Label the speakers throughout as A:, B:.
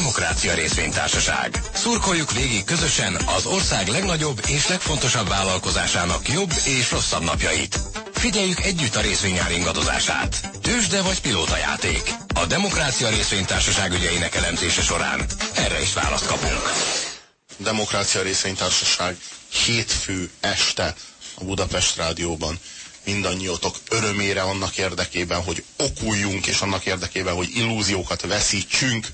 A: Demokrácia Részvénytársaság. Szurkoljuk végig közösen az ország legnagyobb és legfontosabb vállalkozásának jobb és rosszabb napjait. Figyeljük együtt a részvényár ingadozását. Tősde vagy játék. A Demokrácia Részvénytársaság ügyeinek elemzése során erre is választ kapunk.
B: Demokrácia Részvénytársaság hétfő este a Budapest Rádióban mindannyiótok örömére annak érdekében, hogy okuljunk, és annak érdekében, hogy illúziókat veszítsünk.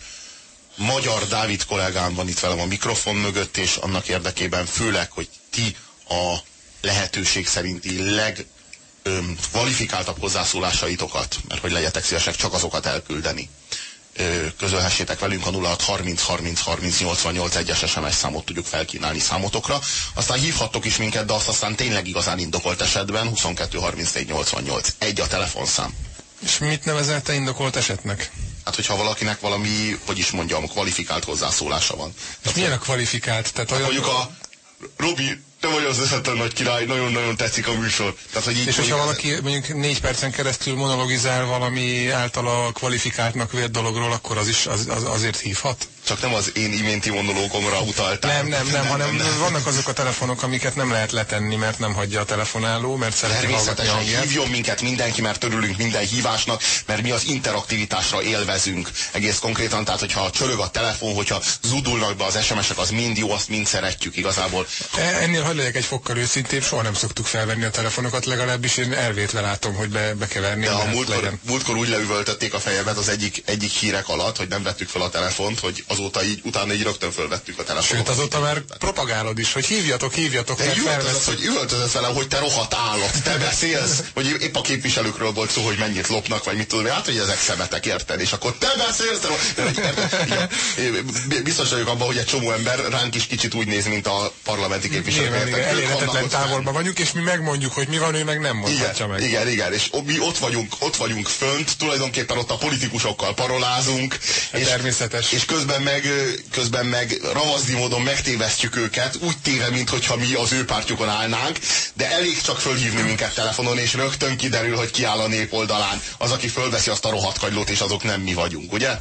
B: Magyar Dávid kollégám van itt velem a mikrofon mögött, és annak érdekében főleg, hogy ti a lehetőség szerinti leg kvalifikáltabb hozzászólásaitokat, mert hogy legyetek szívesek csak azokat elküldeni. Közölhessétek velünk a 06 30 30 30 88 egyes SMS számot tudjuk felkínálni számotokra. Aztán hívhattok is minket, de azt aztán tényleg igazán indokolt esetben 22 34 88. Egy a telefonszám.
C: És mit nevezel te indokolt esetnek?
B: Hát, hogyha valakinek valami, hogy is mondjam, kvalifikált hozzászólása van.
C: És milyen a kvalifikált?
B: Tehát hát, olyan... Mondjuk a Robi, te vagy az összetlen nagy király, nagyon-nagyon tetszik a műsor.
C: Tehát, hogy így és hogyha valaki mondjuk négy percen keresztül monologizál valami általa kvalifikáltnak vélt dologról, akkor az is az, az azért hívhat?
B: Csak nem az én iménti monológomra utaltál.
C: Nem, nem, nem, hanem nem. vannak azok a telefonok, amiket nem lehet letenni, mert nem hagyja a telefonáló, mert szereti hallgatni
B: a hívjon minket mindenki, mert örülünk minden hívásnak, mert mi az interaktivitásra élvezünk. Egész konkrétan, tehát hogyha csörög a telefon, hogyha zudulnak be az SMS-ek, az mind jó, azt mind szeretjük igazából.
C: E, ennél legyek egy fokkal őszintébb, soha nem szoktuk felvenni a telefonokat, legalábbis én elvétve látom, hogy be, be kell verni.
B: De a múltkor, múltkor úgy leüvöltötték a fejemet az egyik, egyik hírek alatt, hogy nem vettük fel a telefont, hogy azóta így, utána így rögtön fölvettük a telefonot.
C: Sőt, azóta már propagálod is, hogy hívjatok, hívjatok,
B: mert üvöltözött, hogy üvöltözött velem, hogy te rohadt állat, te beszélsz, hogy épp a képviselőkről volt szó, hogy mennyit lopnak, vagy mit tudom, hát, hogy ezek szemetek, érted? És akkor te beszélsz, te biztos vagyok abban, hogy egy csomó ember ránk is kicsit úgy néz, mint a parlamenti képviselők.
C: Elérhetetlen távolban vagyunk, és mi megmondjuk, hogy mi van, ő meg nem mondhatja
B: meg. Igen, igen, és mi ott vagyunk, ott vagyunk fönt, tulajdonképpen ott a politikusokkal parolázunk.
C: Hát és, természetes.
B: És közben meg közben meg ravazdi módon megtévesztjük őket, úgy téve, mintha mi az ő pártjukon állnánk, de elég csak fölhívni minket telefonon, és rögtön kiderül, hogy ki áll a nép oldalán. Az, aki fölveszi azt a rohadt kagylót, és azok nem mi vagyunk, ugye?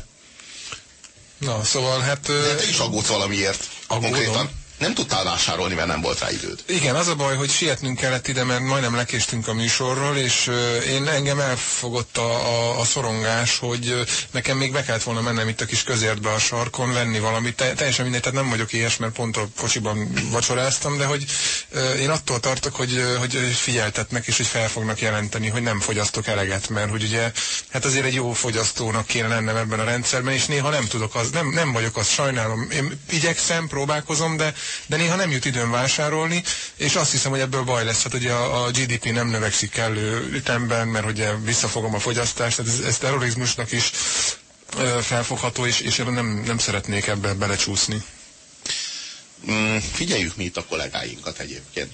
C: Na, szóval hát...
B: De te is aggódsz valamiért. Aggódom. Konkrétan nem tudtál vásárolni, mert nem volt rá időd.
C: Igen, az a baj, hogy sietnünk kellett ide, mert majdnem lekéstünk a műsorról, és én engem elfogott a, a, a szorongás, hogy nekem még be kellett volna mennem itt a kis közértbe a sarkon, venni valamit. Te, teljesen mindegy, tehát nem vagyok ilyes, mert pont a kocsiban vacsoráztam, de hogy én attól tartok, hogy, hogy figyeltetnek, és hogy fel fognak jelenteni, hogy nem fogyasztok eleget, mert hogy ugye, hát azért egy jó fogyasztónak kéne lennem ebben a rendszerben, és néha nem tudok, az, nem, nem vagyok az, sajnálom. Én igyekszem, próbálkozom, de de néha nem jut időn vásárolni, és azt hiszem, hogy ebből baj lesz. Hát ugye a, a GDP nem növekszik kellő ütemben, mert ugye visszafogom a fogyasztást, tehát ez, ez terrorizmusnak is ö, felfogható, és, és nem, nem szeretnék ebbe belecsúszni.
B: Mm, figyeljük mi itt a kollégáinkat egyébként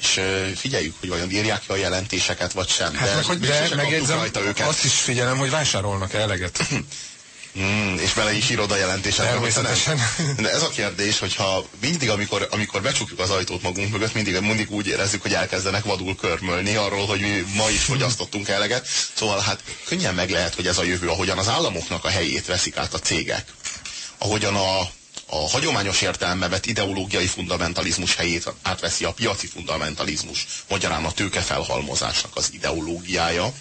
B: és figyeljük, hogy vajon írják ki a jelentéseket, vagy sem.
C: Hát de, meg, hogy de megjegyzem, őket. azt is figyelem, hogy vásárolnak -e eleget.
B: Mm, és bele is írod a jelentéset.
C: Természetesen.
B: De ez a kérdés, hogyha mindig, amikor, amikor becsukjuk az ajtót magunk mögött, mindig, mindig úgy érezzük, hogy elkezdenek vadul körmölni arról, hogy mi ma is fogyasztottunk eleget. Szóval hát könnyen meg lehet, hogy ez a jövő, ahogyan az államoknak a helyét veszik át a cégek. Ahogyan a, a hagyományos értelembe vett ideológiai fundamentalizmus helyét átveszi a piaci fundamentalizmus, magyarán a tőkefelhalmozásnak az ideológiája,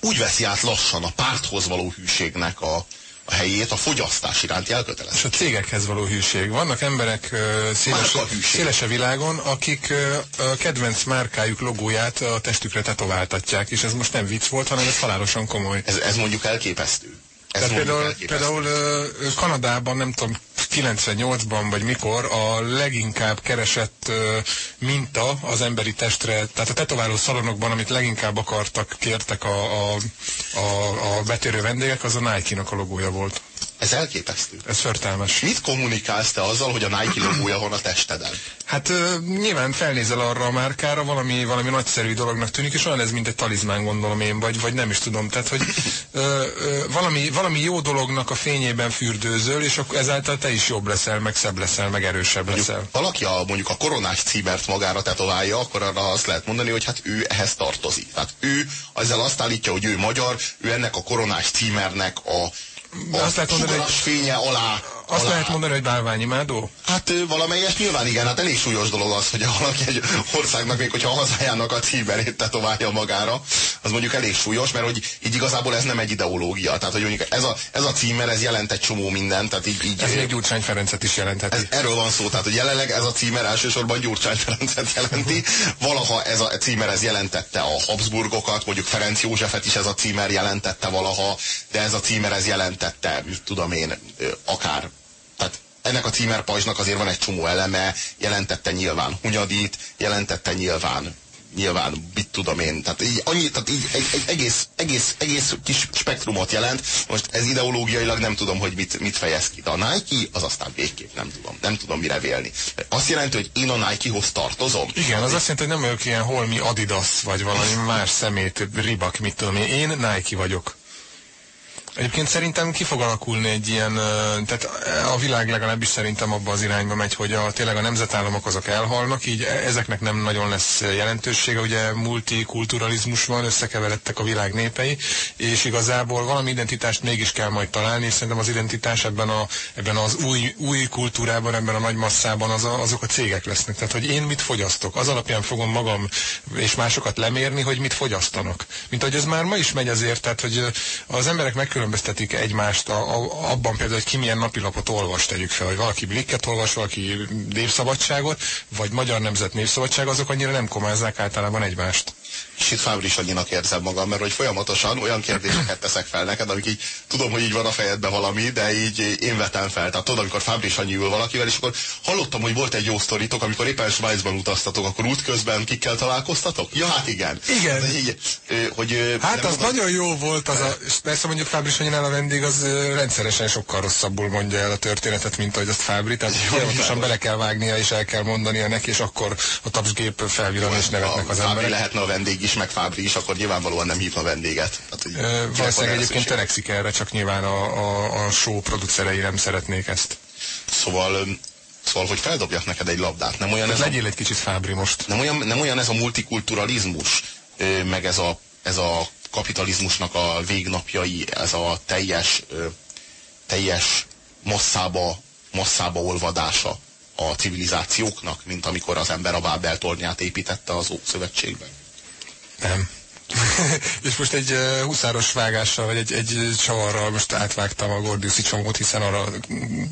B: úgy veszi át lassan a párthoz való hűségnek a, a helyét a fogyasztás iránti elkötelezés.
C: És a cégekhez való hűség. Vannak emberek uh, széles, széles a világon, akik uh, a kedvenc márkájuk logóját a testükre tetováltatják, és ez most nem vicc volt, hanem ez halálosan komoly.
B: Ez, ez mondjuk elképesztő.
C: Ez Tehát például, például uh, Kanadában, nem tudom, 98-ban vagy mikor a leginkább keresett minta az emberi testre, tehát a tetováló szalonokban, amit leginkább akartak, kértek a, a, a, a betérő vendégek, az a Nike-nak a logója volt.
B: Ez elképesztő.
C: Ez förtelmes.
B: Mit kommunikálsz te azzal, hogy a Nike logója van a testeden?
C: Hát nyilván felnézel arra a márkára, valami, valami nagyszerű dolognak tűnik, és olyan ez, mint egy talizmán gondolom én, vagy, vagy nem is tudom. Tehát, hogy uh, uh, valami, valami jó dolognak a fényében fürdőzöl, és akkor ezáltal te is jobb leszel, meg szebb leszel, meg erősebb mondjuk, leszel.
B: Valaki a, mondjuk a koronás címert magára tetoválja, akkor arra azt lehet mondani, hogy hát ő ehhez tartozik. Tehát ő ezzel azt állítja, hogy ő magyar, ő ennek a koronás címernek a azt lehet mondani, hogy fénye alá.
C: Azt alá. lehet mondani, hogy bálványimádó?
B: Hát valamelyes nyilván igen, hát elég súlyos dolog az, hogy valaki egy országnak, még hogyha a hazájának a címerét tetoválja magára, az mondjuk elég súlyos, mert hogy így igazából ez nem egy ideológia. Tehát, hogy mondjuk ez a, ez a címer, ez jelent egy csomó mindent. Tehát így, így,
C: ez még Gyurcsány Ferencet is jelentheti.
B: Ez, erről van szó, tehát hogy jelenleg ez a címer elsősorban Gyurcsány Ferencet jelenti. Valaha ez a címer ez jelentette a Habsburgokat, mondjuk Ferenc Józsefet is ez a címer jelentette valaha, de ez a címer ez jelentette, tudom én, akár ennek a címerpajzsnak azért van egy csomó eleme, jelentette nyilván Hunyadit, jelentette nyilván nyilván, mit tudom én, tehát így, annyi, tehát így egy, egy egész, egész, egész kis spektrumot jelent, most ez ideológiailag nem tudom, hogy mit, mit fejez ki, de a Nike az aztán végképp nem tudom, nem tudom mire vélni. Azt jelenti, hogy én a Nike-hoz tartozom?
C: Igen, az azt jelenti, hogy nem vagyok ilyen holmi Adidas, vagy valami más szemét, ribak, mit tudom én, én Nike vagyok. Egyébként szerintem ki fog alakulni egy ilyen, tehát a világ legalábbis szerintem abba az irányba megy, hogy a, tényleg a nemzetállamok azok elhalnak, így e, ezeknek nem nagyon lesz jelentősége, ugye multikulturalizmus van, összekeveredtek a világ népei, és igazából valami identitást mégis kell majd találni, és szerintem az identitás ebben, a, ebben az új, új kultúrában, ebben a nagy masszában az a, azok a cégek lesznek. Tehát, hogy én mit fogyasztok, az alapján fogom magam és másokat lemérni, hogy mit fogyasztanak. Mint hogy ez már ma is megy azért, tehát, hogy az emberek megkülönböztetik megkülönböztetik egymást a, a, abban például, hogy ki milyen napilapot olvas, tegyük fel, hogy valaki Blikket olvas, valaki Népszabadságot, vagy Magyar Nemzet Népszabadság, azok annyira nem komázzák általában egymást
B: és itt Fábris annyinak érzem magam, mert hogy folyamatosan olyan kérdéseket teszek fel neked, amik így tudom, hogy így van a fejedben valami, de így én vetem fel. Tehát tudod, amikor Fábris annyi ül valakivel, és akkor hallottam, hogy volt egy jó sztoritok, amikor éppen Svájcban utaztatok, akkor útközben kikkel találkoztatok? Ja, hát igen.
C: Igen.
B: De így, hogy,
C: hát az mondom, nagyon jó volt, az a, persze mondjuk Fábris annyi a vendég, az rendszeresen sokkal rosszabbul mondja el a történetet, mint ahogy azt Fábri, tehát folyamatosan bele kell vágnia és el kell mondania neki, és akkor a tapsgép felvillan és nevetnek az emberek.
B: lehetne a vendég is, meg Fábri is, akkor nyilvánvalóan nem hívna vendéget.
C: Hát, valószínűleg egyébként törekszik erre, csak nyilván a, a, a show producerei nem szeretnék ezt.
B: Szóval Szóval, hogy feldobjak neked egy labdát. Nem olyan
C: ez legyél a, egy kicsit Fábri most.
B: Nem olyan, nem olyan ez a multikulturalizmus, meg ez a, ez a kapitalizmusnak a végnapjai, ez a teljes, teljes masszába, masszába olvadása a civilizációknak, mint amikor az ember a Bábel tornyát építette az Ószövetségben.
C: Nem. és most egy uh, huszáros vágással, vagy egy, egy csavarral most átvágtam a Gordiuszi csomót, hiszen arra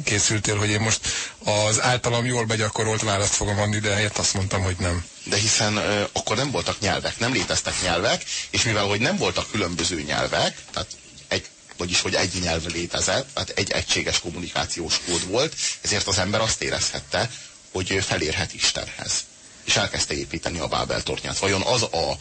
C: készültél, hogy én most az általam jól begyakorolt választ fogom adni, de helyett azt mondtam, hogy nem.
B: De hiszen uh, akkor nem voltak nyelvek, nem léteztek nyelvek, és mivel hogy nem voltak különböző nyelvek, tehát egy, vagyis hogy egy nyelv létezett, tehát egy egységes kommunikációs kód volt, ezért az ember azt érezhette, hogy felérhet Istenhez. És elkezdte építeni a Bábel tornyát. Vajon az a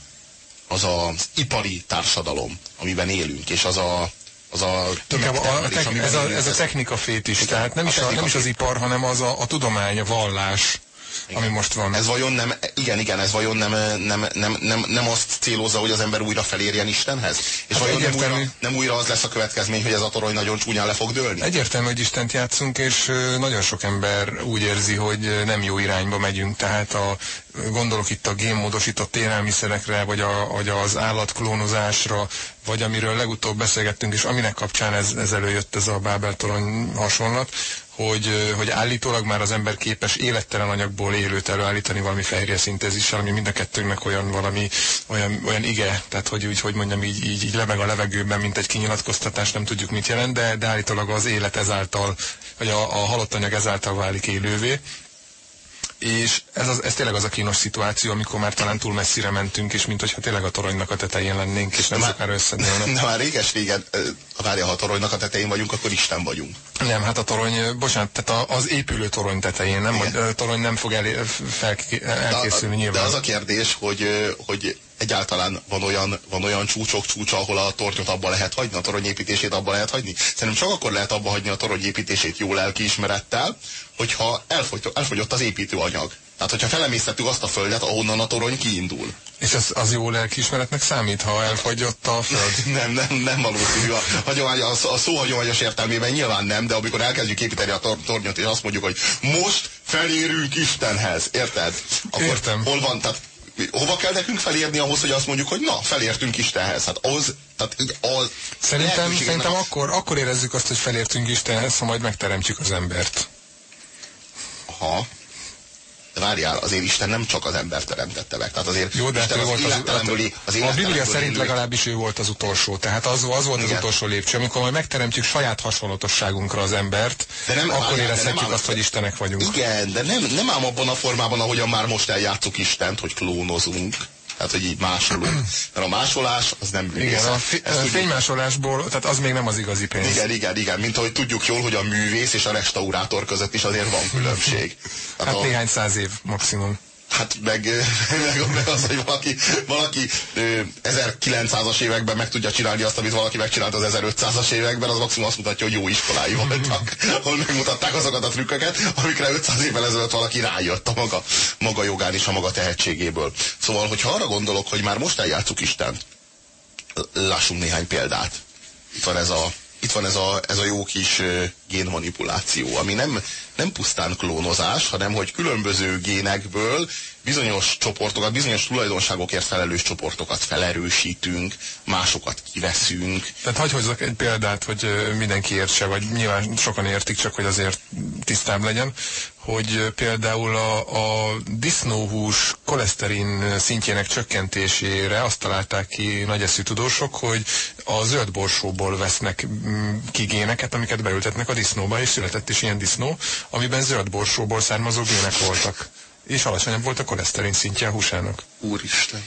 B: az az ipari társadalom, amiben élünk, és az a, az a
C: tömegtermelés, a, ez, a, ez a technika fétis, tehát nem, is, a, nem is az ipar, hanem az a, a tudomány, a vallás, igen. ami most van.
B: Ez vajon nem, igen, igen, ez vajon nem, nem, nem, nem, nem azt célozza, hogy az ember újra felérjen Istenhez? És hát vajon nem újra, nem újra az lesz a következmény, hogy ez a torony nagyon csúnyán le fog dőlni?
C: Egyértelmű, hogy Istent játszunk, és nagyon sok ember úgy érzi, hogy nem jó irányba megyünk, tehát a, gondolok itt a génmódosított élelmiszerekre, vagy, a, vagy az állatklónozásra, vagy amiről legutóbb beszélgettünk, és aminek kapcsán ez, ez előjött ez a Bábel torony hasonlat, hogy, hogy állítólag már az ember képes élettelen anyagból élőt előállítani valami fehérje szintézissel, ami mind a kettőnknek olyan valami, olyan, olyan ige, tehát hogy úgy, hogy mondjam, így, így, így lebeg a levegőben, mint egy kinyilatkoztatás, nem tudjuk mit jelent, de, de állítólag az élet ezáltal, vagy a, a halott anyag ezáltal válik élővé, és ez, az, ez tényleg az a kínos szituáció, amikor már talán túl messzire mentünk, és mint hogyha tényleg a toronynak a tetején lennénk, és nem már, sokára összedőlnek.
B: De már réges-régen, várja, ha a toronynak a tetején vagyunk, akkor Isten vagyunk.
C: Nem, hát a torony, bocsánat, tehát az épülő torony tetején, nem, a torony nem fog elé, fel, elkészülni
B: de,
C: nyilván.
B: De az a kérdés, hogy, hogy egyáltalán van olyan, van olyan csúcsok csúcsa, ahol a tornyot abba lehet hagyni, a toronyépítését abba lehet hagyni. Szerintem csak akkor lehet abba hagyni a toronyépítését jó lelkiismerettel, hogyha elfogy, elfogyott az építőanyag. Tehát, hogyha felemésztettük azt a földet, ahonnan a torony kiindul.
C: És az, az jó lelkiismeretnek számít, ha elfogyott a föld?
B: nem, nem, nem valószínű. A, hagyomány, a, a szó hagyományos értelmében nyilván nem, de amikor elkezdjük építeni a tor tornyot, és azt mondjuk, hogy most felérünk Istenhez, érted?
C: Akkor Értem.
B: hol van? Tehát hova kell nekünk felérni ahhoz, hogy azt mondjuk, hogy na, felértünk Istenhez. Hát az, tehát így az
C: Szerintem, szerintem a... akkor, akkor érezzük azt, hogy felértünk Istenhez, ha majd megteremtjük az embert.
B: Aha. Várjál, azért Isten nem csak az ember teremtette meg. Tehát azért
C: Jó, de
B: Isten
C: hát
B: az,
C: volt az,
B: az,
C: az A Biblia szerint legalábbis ő volt az utolsó. Tehát az, az volt Igen. az utolsó lépcső. Amikor majd megteremtjük saját hasonlatosságunkra az embert, de nem, akkor érezhetjük nem azt, hogy Istenek vagyunk.
B: Igen, de nem, nem ám abban a formában, ahogyan már most eljátszuk Istent, hogy klónozunk. Tehát, hogy így másolunk. Mert a másolás az nem
C: művészet. Igen, a, fi, a fénymásolásból, tehát az még nem az igazi pénz.
B: Igen, igen, igen. Mint ahogy tudjuk jól, hogy a művész és a restaurátor között is azért van különbség.
C: Hát, hát a... néhány száz év maximum.
B: Hát meg, meg, meg az, hogy valaki, valaki 1900-as években meg tudja csinálni azt, amit valaki megcsinált az 1500-as években, az maximum azt mutatja, hogy jó iskolái voltak, ahol megmutatták azokat a trükköket, amikre 500 évvel ezelőtt valaki rájött a maga, maga jogán és a maga tehetségéből. Szóval, hogyha arra gondolok, hogy már most eljátszuk Istent, lássunk néhány példát. Itt van ez a itt van ez a, ez a jó kis génmanipuláció, ami nem, nem pusztán klónozás, hanem hogy különböző génekből bizonyos csoportokat, bizonyos tulajdonságokért felelős csoportokat felerősítünk, másokat kiveszünk.
C: Tehát hagyj hozzak egy példát, hogy mindenki értse, vagy nyilván sokan értik, csak hogy azért tisztább legyen, hogy például a, a disznóhús koleszterin szintjének csökkentésére azt találták ki nagyeszű tudósok, hogy a zöld borsóból vesznek mm, ki géneket, amiket beültetnek a disznóba, és született is ilyen disznó, amiben zöld borsóból származó gének voltak és alacsonyabb volt a koleszterin szintje a húsának.
B: Úristen.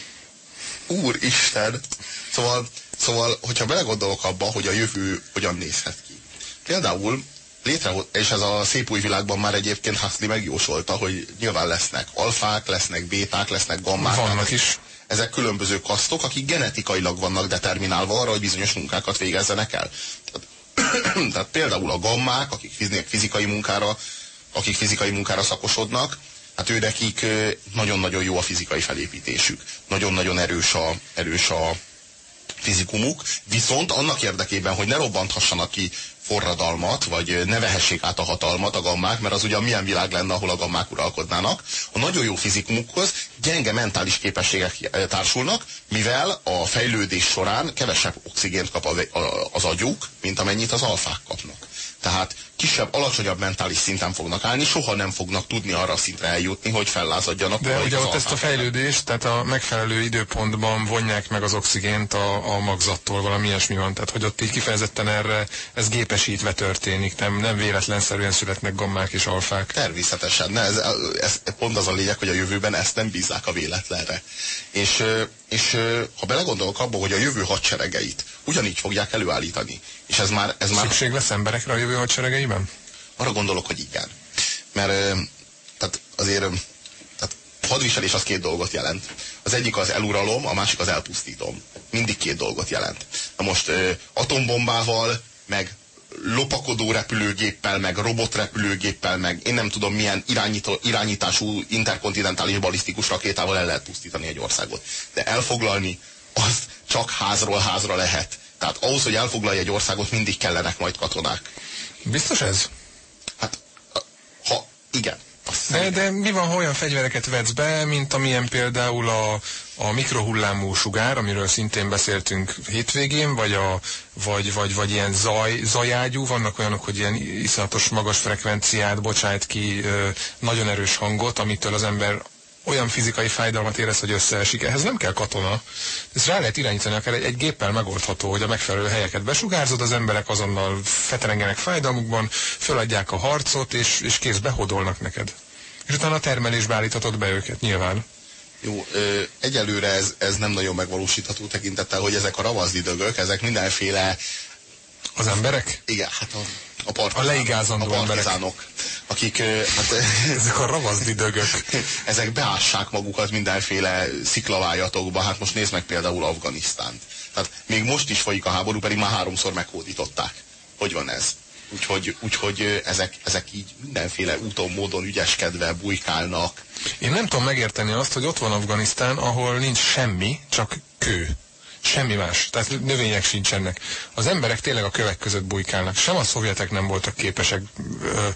B: Úristen! Szóval, szóval, hogyha belegondolok abba, hogy a jövő hogyan nézhet ki. Például létre, és ez a szép új világban már egyébként Huxley megjósolta, hogy nyilván lesznek alfák, lesznek béták, lesznek gammák.
C: Vannak is.
B: Ezek különböző kasztok, akik genetikailag vannak determinálva arra, hogy bizonyos munkákat végezzenek el. Tehát, tehát például a gammák, akik fizikai munkára, akik fizikai munkára szakosodnak, hát ő nekik nagyon-nagyon jó a fizikai felépítésük. Nagyon-nagyon erős a, erős a fizikumuk, viszont annak érdekében, hogy ne robbanthassanak ki forradalmat, vagy ne vehessék át a hatalmat a gammák, mert az ugye milyen világ lenne, ahol a gammák uralkodnának. A nagyon jó fizikumukhoz gyenge mentális képességek társulnak, mivel a fejlődés során kevesebb oxigént kap az agyuk, mint amennyit az alfák kapnak. Tehát kisebb, alacsonyabb mentális szinten fognak állni, soha nem fognak tudni arra a szintre eljutni, hogy fellázadjanak.
C: De ugye ott ezt a fejlődést, tehát a megfelelő időpontban vonják meg az oxigént a, a magzattól, valami ilyesmi van. Tehát, hogy ott így kifejezetten erre ez gépesítve történik, nem, nem véletlenszerűen születnek gammák és alfák.
B: Természetesen, ne, ez, ez pont az a lényeg, hogy a jövőben ezt nem bízzák a véletlenre. És, és ha belegondolok abba, hogy a jövő hadseregeit ugyanígy fogják előállítani, és ez már... Ez már...
C: Szükség lesz emberekre a jövő hadseregeiben?
B: Arra gondolok, hogy igen. Mert tehát azért tehát hadviselés az két dolgot jelent. Az egyik az eluralom, a másik az elpusztítom. Mindig két dolgot jelent. Na most atombombával, meg lopakodó repülőgéppel, meg robotrepülőgéppel, meg én nem tudom milyen irányító, irányítású interkontinentális balisztikus rakétával el lehet pusztítani egy országot. De elfoglalni az csak házról házra lehet. Tehát ahhoz, hogy elfoglalja egy országot, mindig kellenek majd katonák.
C: Biztos ez?
B: Hát, ha igen.
C: De, de mi van, ha olyan fegyvereket vetsz be, mint amilyen például a, a mikrohullámú sugár, amiről szintén beszéltünk hétvégén, vagy, a, vagy, vagy, vagy ilyen zaj, zajágyú, vannak olyanok, hogy ilyen iszonyatos magas frekvenciát bocsájt ki, nagyon erős hangot, amitől az ember olyan fizikai fájdalmat érez, hogy összeesik. Ehhez nem kell katona. Ezt rá lehet irányítani, akár egy, egy géppel megoldható, hogy a megfelelő helyeket besugárzod, az emberek azonnal feterengenek fájdalmukban, föladják a harcot, és, és kész behódolnak neked. És utána a termelésbe állíthatod be őket, nyilván.
B: Jó, ö, egyelőre ez, ez nem nagyon megvalósítható tekintettel, hogy ezek a ravazdidögök, ezek mindenféle...
C: Az emberek?
B: Igen, hát a a, partizán,
C: a leigázandó
B: a partizánok, akik hát,
C: ezek a ravaszdidögök.
B: ezek beássák magukat mindenféle sziklavájatokba. Hát most nézd meg például Afganisztánt. Tehát még most is folyik a háború, pedig már háromszor meghódították. Hogy van ez? Úgyhogy, úgyhogy ezek, ezek így mindenféle úton, módon ügyeskedve bujkálnak.
C: Én nem tudom megérteni azt, hogy ott van Afganisztán, ahol nincs semmi, csak kő. Semmi más. Tehát növények sincsenek. Az emberek tényleg a kövek között bujkálnak. Sem a szovjetek nem voltak képesek ö,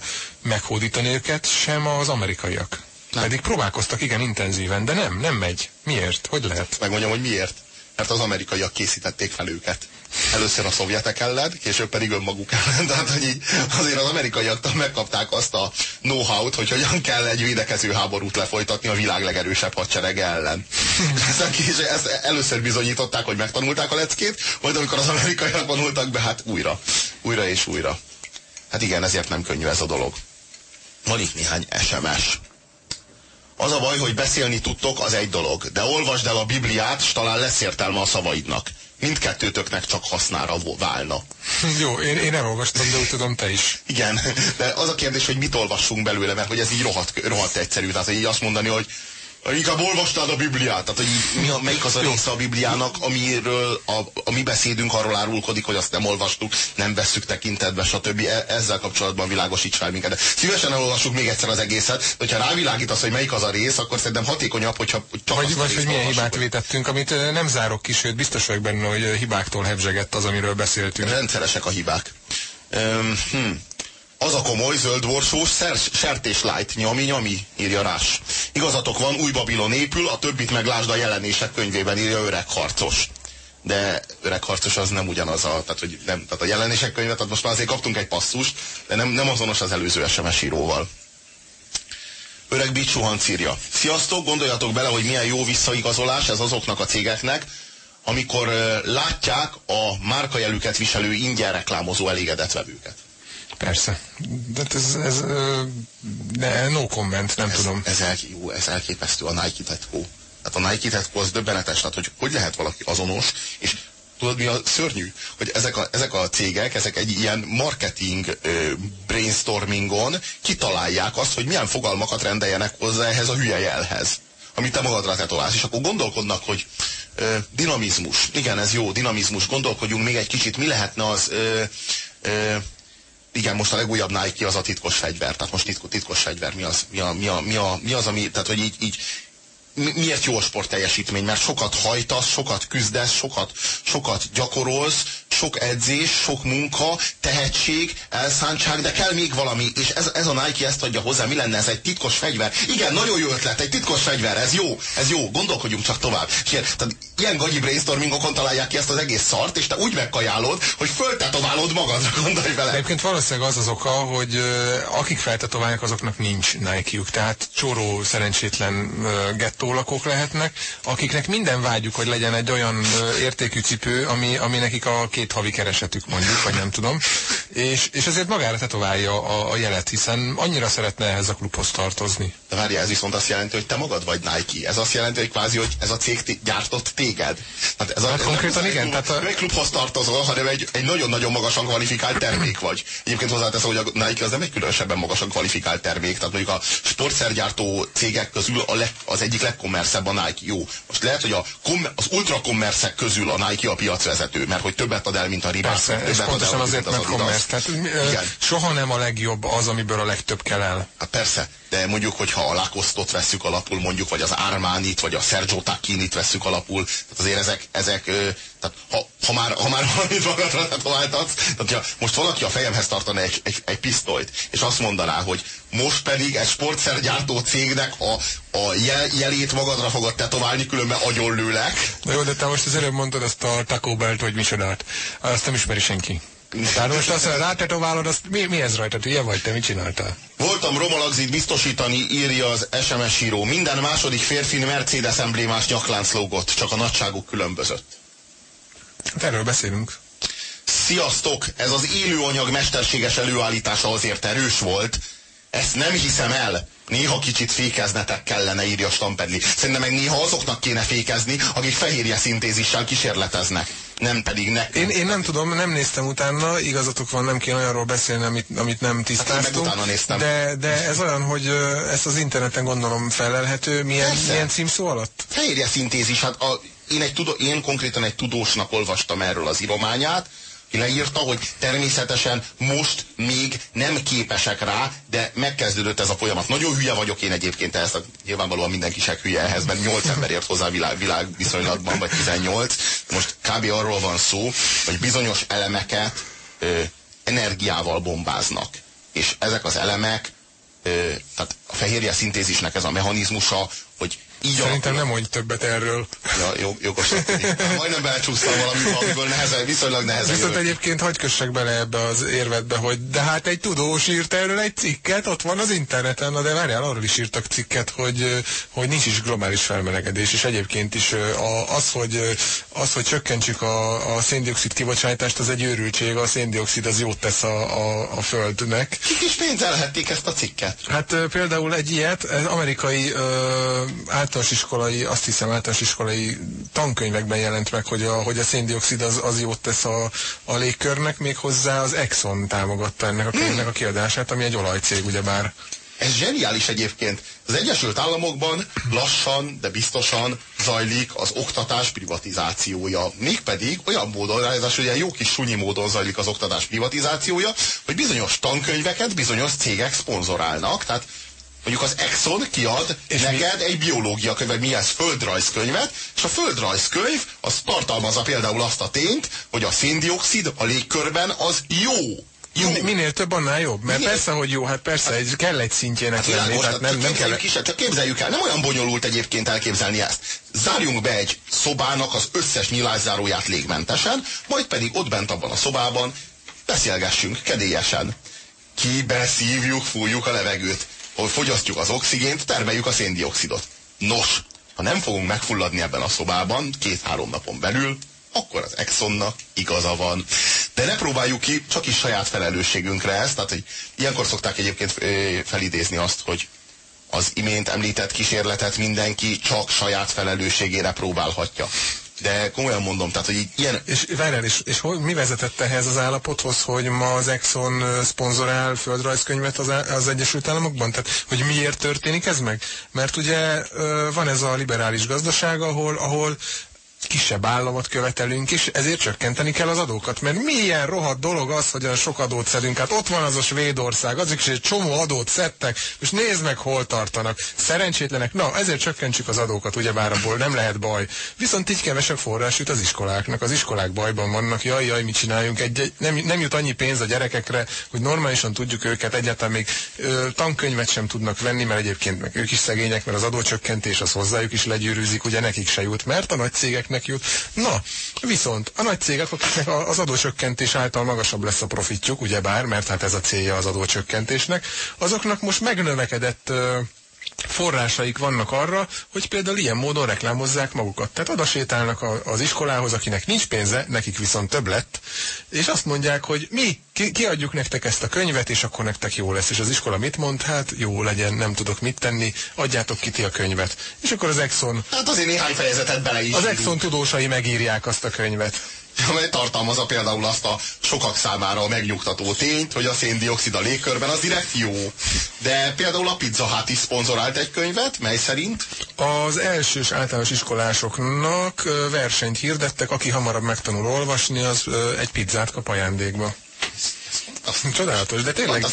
C: meghódítani őket, sem az amerikaiak. Nem. Pedig próbálkoztak igen intenzíven, de nem, nem megy. Miért? Hogy lehet?
B: Megmondjam, hogy miért. Mert az amerikaiak készítették fel őket. Először a szovjetek ellen, később pedig önmaguk ellen. Tehát, hogy így azért az amerikaiaktól megkapták azt a know-how-t, hogy hogyan kell egy védekező háborút lefolytatni a világ legerősebb hadserege ellen. és ezt először bizonyították, hogy megtanulták a leckét, majd amikor az amerikaiak vonultak be, hát újra. Újra és újra. Hát igen, ezért nem könnyű ez a dolog. Van itt néhány SMS. Az a baj, hogy beszélni tudtok, az egy dolog. De olvasd el a Bibliát, és talán lesz értelme a szavaidnak. Mindkettőtöknek csak hasznára válna.
C: Jó, én, én nem olvastam, de úgy tudom, te is.
B: Igen, de az a kérdés, hogy mit olvassunk belőle, mert hogy ez így rohadt, rohadt egyszerű. Tehát így azt mondani, hogy Inkább olvastad a Bibliát, tehát hogy mi a, melyik az a része a Bibliának, amiről a, a mi beszédünk arról árulkodik, hogy azt nem olvastuk, nem vesszük tekintetbe, stb. E, ezzel kapcsolatban világosíts fel minket. De szívesen elolvassuk még egyszer az egészet, de hogyha rávilágítasz, hogy melyik az a rész, akkor szerintem hatékonyabb, hogyha
C: csak Vagy, vagy hogy milyen hibát vétettünk, amit nem zárok ki, sőt biztos vagyok benne, hogy hibáktól hebzsegett az, amiről beszéltünk.
B: Rendszeresek a hibák. Um, hm. Az a komoly, zöldvorsós, sertéslájt, nyami-nyami, írja Rás. Igazatok van, új Babilon épül, a többit meglásd a jelenések könyvében, írja öreg harcos. De öreg harcos az nem ugyanaz a, tehát, hogy nem, tehát a jelenések könyvet, tehát most már azért kaptunk egy passzust, de nem, nem azonos az előző SMS íróval. Öreg Bicsuhan írja. Sziasztok, gondoljatok bele, hogy milyen jó visszaigazolás ez azoknak a cégeknek, amikor látják a márkajelüket viselő ingyen reklámozó elégedett vevőket.
C: Persze. De ez, ez de no comment, nem
B: ez,
C: tudom.
B: Ez, el, jó, ez elképesztő a Nike tetkó. Tehát a Nike tetkó az döbbenetes, tehát hogy hogy lehet valaki azonos, és tudod mi a szörnyű? Hogy ezek a, ezek a cégek, ezek egy ilyen marketing ö, brainstormingon kitalálják azt, hogy milyen fogalmakat rendeljenek hozzá ehhez a hülye jelhez amit te magadra tetoválsz, és akkor gondolkodnak, hogy ö, dinamizmus, igen, ez jó, dinamizmus, gondolkodjunk még egy kicsit, mi lehetne az ö, ö, igen, most a legújabb Nike az a titkos fegyver. Tehát most titkos, titkos fegyver. Mi az, mi, a, mi, a, mi, a, mi az, ami, tehát hogy így, így miért jó a sport teljesítmény? Mert sokat hajtasz, sokat küzdesz, sokat, sokat gyakorolsz, sok edzés, sok munka, tehetség, elszántság, de kell még valami, és ez, ez a Nike ezt adja hozzá, mi lenne ez egy titkos fegyver? Igen, nagyon jó ötlet, egy titkos fegyver, ez jó, ez jó, gondolkodjunk csak tovább. És ilyen, tehát ilyen gagyi brainstormingokon találják ki ezt az egész szart, és te úgy megkajálod, hogy föltetoválod magadra, gondolj vele.
C: Egyébként valószínűleg az az oka, hogy uh, akik feltetoválják, azoknak nincs Nike-juk, tehát csóró szerencsétlen uh, gettólakók lehetnek, akiknek minden vágyuk, hogy legyen egy olyan uh, értékű cipő, ami, ami nekik a két havi keresetük mondjuk, vagy nem tudom, és, és ezért magára tetoválja a, a jelet, hiszen annyira szeretne ehhez a klubhoz tartozni.
B: De várja, ez viszont azt jelenti, hogy te magad vagy Nike. Ez azt jelenti, hogy kvázi, hogy ez a cég gyártott téged.
C: Hát, ez a, hát konkrétan igen.
B: Tehát a... egy klubhoz tartozol, hanem egy, egy nagyon-nagyon magasan kvalifikált termék vagy. Egyébként hozzáteszem, hogy a Nike az nem egy különösebben magasan kvalifikált termék. Tehát mondjuk a sportszergyártó cégek közül a leg, az egyik legkommerszebb a Nike. Jó. Most lehet, hogy a, az ultrakommerszek közül a Nike a piacvezető, mert hogy többet ad el, mint a ribák.
C: Persze, és pontosan azért, mert commerce. Tehát Igen. soha nem a legjobb az, amiből a legtöbb kell el.
B: Hát persze, de mondjuk, hogyha a Lacoste-ot vesszük alapul, mondjuk, vagy az Armani-t, vagy a Sergio Tacchini-t vesszük alapul, tehát azért ezek, ezek tehát ha, ha, már, ha már valamit magadra tetováltatsz, tehát ha most valaki a fejemhez tartana egy, egy, egy pisztolyt, és azt mondaná, hogy most pedig egy sportszergyártó cégnek a, a jel, jelét magadra fogod tetoválni, különben agyonlőlek.
C: Na jó, de te most az előbb mondtad azt a Taco Belt, hogy micsodát. Azt nem ismeri senki. Tehát most azt rátetoválod, azt mi, mi ez rajta? Ilyen vagy te, mit csináltál?
B: Voltam Romalagzit biztosítani, írja az SMS író. Minden második férfi Mercedes emblémás nyaklánc lógott, csak a nagyságuk különbözött.
C: Hát erről beszélünk.
B: Sziasztok! Ez az élőanyag mesterséges előállítása azért erős volt. Ezt nem hiszem el. Néha kicsit fékeznetek kellene, írja Stampedli. Szerintem meg néha azoknak kéne fékezni, akik fehérje szintézissel kísérleteznek. Nem pedig nekem.
C: Én, én nem tudom, nem néztem utána, igazatok van, nem kéne olyanról beszélni, amit, amit nem tisztáztunk. Hát
B: néztem.
C: De, de ez olyan, hogy ezt az interneten gondolom felelhető. Milyen, milyen címszó alatt?
B: Fehérje szintézis, hát a, én, egy tudó, én konkrétan egy tudósnak olvastam erről az írományát, ki leírta, hogy természetesen most még nem képesek rá, de megkezdődött ez a folyamat. Nagyon hülye vagyok én egyébként ehhez, nyilvánvalóan mindenki se hülye ehhez, mert 8 ember ért hozzá világ, világ viszonylatban, vagy 18. Most kb. arról van szó, hogy bizonyos elemeket ö, energiával bombáznak. És ezek az elemek tehát a fehérje szintézisnek ez a mechanizmusa, hogy
C: így Szerintem nem mondj többet erről.
B: Ja, jó, jogos. Majdnem belecsúsztam valami, amiből nehezen, viszonylag nehezen.
C: Viszont jövök. egyébként hagyj kössek bele ebbe az érvedbe, hogy de hát egy tudós írt erről egy cikket, ott van az interneten, de várjál, arról is írtak cikket, hogy, hogy nincs is globális felmelegedés, és egyébként is az, hogy, az, hogy csökkentsük a, a széndiokszid kibocsátást, az egy őrültség, a széndiokszid az jót tesz a, a, a földnek.
B: Kik is pénzelhették ezt a cikket?
C: Hát például egy ilyet, amerikai általános iskolai, azt hiszem általános iskolai tankönyvekben jelent meg, hogy a, hogy a széndiokszid az, az jót tesz a, a légkörnek, még hozzá az Exxon támogatta ennek a könyvnek a kiadását, ami egy olajcég, ugyebár.
B: Ez zseniális egyébként. Az Egyesült Államokban lassan, de biztosan zajlik az oktatás privatizációja. Mégpedig olyan módon, ez ugye jó kis sunyi módon zajlik az oktatás privatizációja, hogy bizonyos tankönyveket bizonyos cégek szponzorálnak. Tehát mondjuk az Exxon kiad és neked mi? egy biológia könyv, vagy mi ez, földrajzkönyvet, és a földrajzkönyv az tartalmazza például azt a tényt, hogy a széndiokszid a légkörben az jó. Jó.
C: Minél több, annál jobb. Mert
B: Minél...
C: persze, hogy jó, hát persze, hát, kell egy szintjének hát lenni.
B: Tehát nem, nem kell... Is, csak képzeljük el, nem olyan bonyolult egyébként elképzelni ezt. Zárjunk be egy szobának az összes nyilászáróját légmentesen, majd pedig ott bent abban a szobában beszélgessünk kedélyesen. Kibeszívjuk, fújjuk a levegőt hogy fogyasztjuk az oxigént, termeljük a széndiokszidot. Nos, ha nem fogunk megfulladni ebben a szobában két-három napon belül, akkor az Exxonnak igaza van. De ne próbáljuk ki csak is saját felelősségünkre ezt, tehát hogy ilyenkor szokták egyébként felidézni azt, hogy az imént említett kísérletet mindenki csak saját felelősségére próbálhatja de komolyan mondom, tehát, hogy ilyen...
C: És várjál, és, és hogy, mi vezetett ehhez az állapothoz, hogy ma az Exxon szponzorál földrajzkönyvet az, az Egyesült Államokban? Tehát, hogy miért történik ez meg? Mert ugye van ez a liberális gazdaság, ahol, ahol kisebb államot követelünk, és ezért csökkenteni kell az adókat. Mert milyen rohadt dolog az, hogy olyan sok adót szedünk. Hát ott van az a Svédország, azok is egy csomó adót szedtek, és nézd meg, hol tartanak. Szerencsétlenek, na, ezért csökkentsük az adókat, ugyebár abból nem lehet baj. Viszont így kevesebb forrás jut az iskoláknak. Az iskolák bajban vannak, jaj, jaj, mit csináljunk, egy, egy, nem, nem jut annyi pénz a gyerekekre, hogy normálisan tudjuk őket, egyáltalán még ö, tankönyvet sem tudnak venni, mert egyébként meg ők is szegények, mert az adócsökkentés az hozzájuk is legyűrűzik, ugye nekik se jut, mert a nagy cégek cégeknek jut. Na, viszont a nagy cégek, akiknek az adócsökkentés által magasabb lesz a profitjuk, ugyebár, mert hát ez a célja az adócsökkentésnek, azoknak most megnövekedett forrásaik vannak arra, hogy például ilyen módon reklámozzák magukat. Tehát oda sétálnak a, az iskolához, akinek nincs pénze, nekik viszont több lett, és azt mondják, hogy mi ki, kiadjuk nektek ezt a könyvet, és akkor nektek jó lesz. És az iskola mit mond? Hát jó legyen, nem tudok mit tenni, adjátok ki ti a könyvet. És akkor az Exxon...
B: Hát azért néhány fejezetet bele is.
C: Az Exxon tudósai megírják azt a könyvet
B: amely tartalmazza például azt a sokak számára megnyugtató tényt, hogy a széndiokszid a légkörben az direkt jó. De például a Pizza Hut is szponzorált egy könyvet, mely szerint?
C: Az elsős általános iskolásoknak versenyt hirdettek, aki hamarabb megtanul olvasni, az egy pizzát kap ajándékba. Csodálatos, de tényleg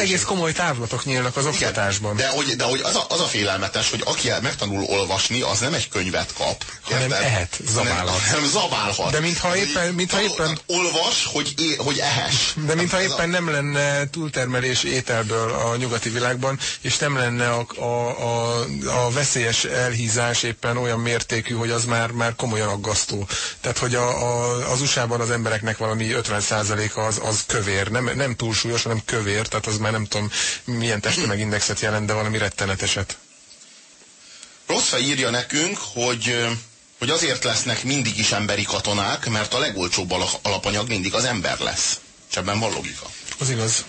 C: egész komoly távlatok nyílnak az oktatásban.
B: De hogy, de hogy az, a, az a félelmetes, hogy aki megtanul olvasni, az nem egy könyvet kap.
C: Hanem érted? ehet, zabálhat.
B: Hanem zabálhat.
C: De mintha éppen... Mintha éppen
B: olvas, hogy, é, hogy ehess.
C: De mintha éppen nem lenne túltermelés ételből a nyugati világban, és nem lenne a, a, a, a veszélyes elhízás éppen olyan mértékű, hogy az már, már komolyan aggasztó. Tehát, hogy a, a, az USA-ban az embereknek valami 50%-a az, az kövér, nem, nem túl súlyos, hanem kövér, tehát az már nem tudom milyen testtömegindexet jelent, de valami retteneteset.
B: Rossza írja nekünk, hogy, hogy azért lesznek mindig is emberi katonák, mert a legolcsóbb alapanyag mindig az ember lesz. És ebben van logika.
C: Az igaz.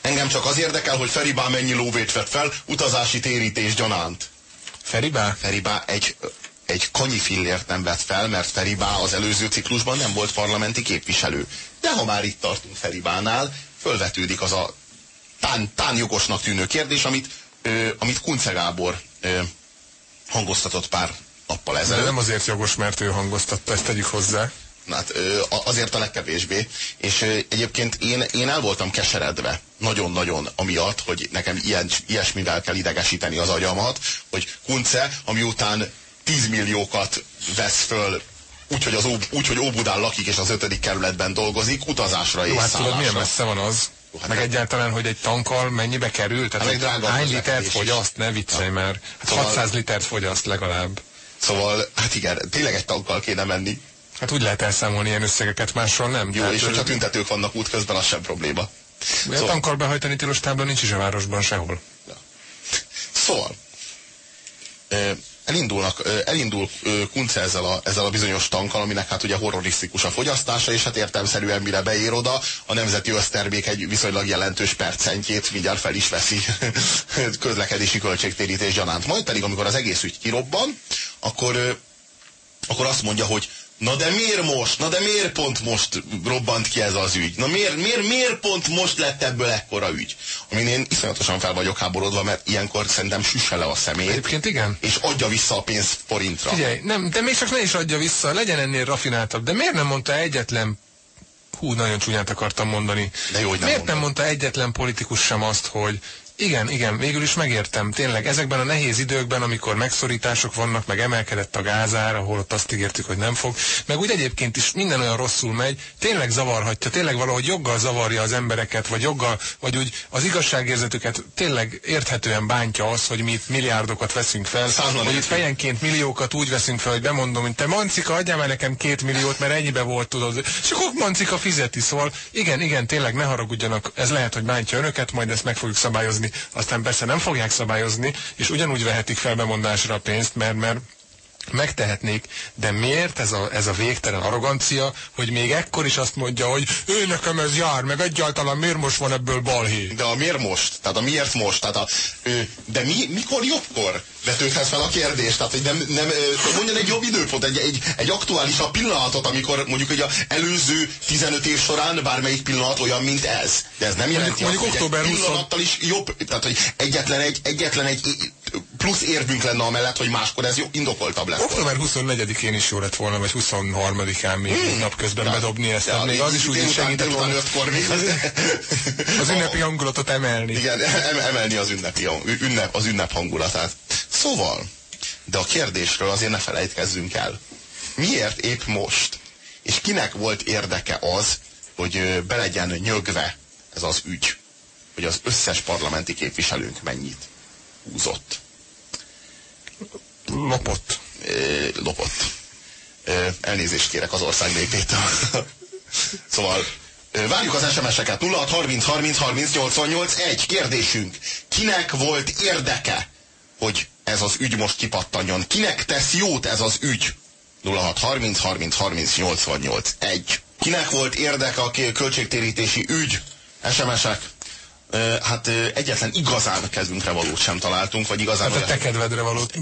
B: Engem csak az érdekel, hogy Feribá mennyi lóvét vett fel, utazási térítés gyanánt.
C: Feribá?
B: Feribá egy, egy kanyi fillért nem vett fel, mert Feribá az előző ciklusban nem volt parlamenti képviselő. De ha már itt tartunk Feribánál, fölvetődik az a tán, tán jogosnak tűnő kérdés, amit, ö, amit Kunce Gábor ö, hangoztatott pár nappal ezelőtt.
C: De nem azért jogos, mert ő hangoztatta, ezt tegyük hozzá.
B: Hát, azért a legkevésbé. És egyébként én, én el voltam keseredve nagyon-nagyon amiatt, hogy nekem ilyen, ilyesmivel kell idegesíteni az agyamat, hogy Kunce, ami után 10 milliókat vesz föl úgyhogy az úgy, hogy Óbudán lakik és az ötödik kerületben dolgozik, utazásra Jó, és hát tudod,
C: milyen messze van az? Hát meg egyáltalán, hogy egy tankkal mennyibe kerül? Tehát
B: hát drága
C: hány litert fogyaszt? Ne viccelj ja. már. Hát szóval... 600 litert fogyaszt legalább.
B: Szóval, hát igen, tényleg egy tankkal kéne menni.
C: Hát úgy lehet elszámolni ilyen összegeket, másról nem.
B: Jó, Tehát, és hogyha tüntetők vannak útközben, az sem probléma.
C: Szóval... A tankkal behajtani tilos tábla nincs is a városban sehol. Ja.
B: Szóval, elindulnak, elindul Kunce ezzel a, ezzel a bizonyos tankkal, aminek hát ugye horrorisztikus a fogyasztása, és hát értelmszerűen mire beér oda, a nemzeti össztermék egy viszonylag jelentős percentjét mindjárt fel is veszi közlekedési költségtérítés gyanánt. Majd pedig, amikor az egész ügy kirobban, akkor, akkor azt mondja, hogy Na de miért most? Na de miért pont most robbant ki ez az ügy? Na miért, miért, miért pont most lett ebből ekkora ügy? Amin én iszonyatosan fel vagyok háborodva, mert ilyenkor szerintem süsse le a szemét.
C: Egyébként igen.
B: És adja vissza a pénzt forintra.
C: Figyelj, nem, de még csak ne is adja vissza, legyen ennél rafináltabb. De miért nem mondta egyetlen hú, nagyon csúnyát akartam mondani.
B: De jó, hogy
C: nem Miért mondtad. nem mondta egyetlen politikus sem azt, hogy igen, igen, végül is megértem. Tényleg ezekben a nehéz időkben, amikor megszorítások vannak, meg emelkedett a gázár, ahol ott azt ígértük, hogy nem fog, meg úgy egyébként is minden olyan rosszul megy, tényleg zavarhatja, tényleg valahogy joggal zavarja az embereket, vagy joggal, vagy úgy az igazságérzetüket tényleg érthetően bántja az, hogy mi itt milliárdokat veszünk fel, Számolom. hogy itt fejenként milliókat úgy veszünk fel, hogy bemondom, hogy te Mancika, adjál már nekem két milliót, mert ennyibe volt, tudod. És akkor Mancika fizeti, szóval igen, igen, tényleg ne haragudjanak, ez lehet, hogy bántja önöket, majd ezt meg fogjuk szabályozni szabályozni, aztán persze nem fogják szabályozni, és ugyanúgy vehetik fel bemondásra a pénzt, mert, mert megtehetnék, de miért ez a, ez a végtelen arrogancia, hogy még ekkor is azt mondja, hogy ő nekem ez jár, meg egyáltalán miért most van ebből balhé?
B: De a miért most? Tehát a miért most? Tehát a, de mi, mikor jobbkor? vetődhet fel a kérdés. Tehát, hogy nem, nem mondjon egy jobb időpont, egy, egy, egy aktuálisabb pillanatot, amikor mondjuk hogy a előző 15 év során bármelyik pillanat olyan, mint ez. De ez nem jelenti
C: mondjuk, azt, mondjuk hogy
B: egy pillanattal is jobb, tehát hogy egyetlen egy, egyetlen egy plusz érvünk lenne amellett, hogy máskor ez jó, indokoltabb lesz.
C: Október 24-én is jó lett volna, vagy 23-án még hmm. napközben ja. bedobni ezt. Ja, még az is úgy segített volna. Az ünnepi hangulatot emelni.
B: Igen, emelni az ünnepi, ünnep, az ünnep hangulatát. Szóval, de a kérdésről azért ne felejtkezzünk el. Miért épp most? És kinek volt érdeke az, hogy be legyen nyögve ez az ügy? Hogy az összes parlamenti képviselőnk mennyit húzott?
C: Lopott.
B: lopott. elnézést kérek az ország népétől. szóval Várjuk az SMS-eket 06 30 30 30 88 1. Kérdésünk. Kinek volt érdeke, hogy ez az ügy most kipattanjon. Kinek tesz jót ez az ügy? 06 30 30 30 88 1. Kinek volt érdeke a költségtérítési ügy? SMS-ek hát egyetlen igazán kezünkre valót sem találtunk, vagy igazán...
C: Hát a te kedvedre valót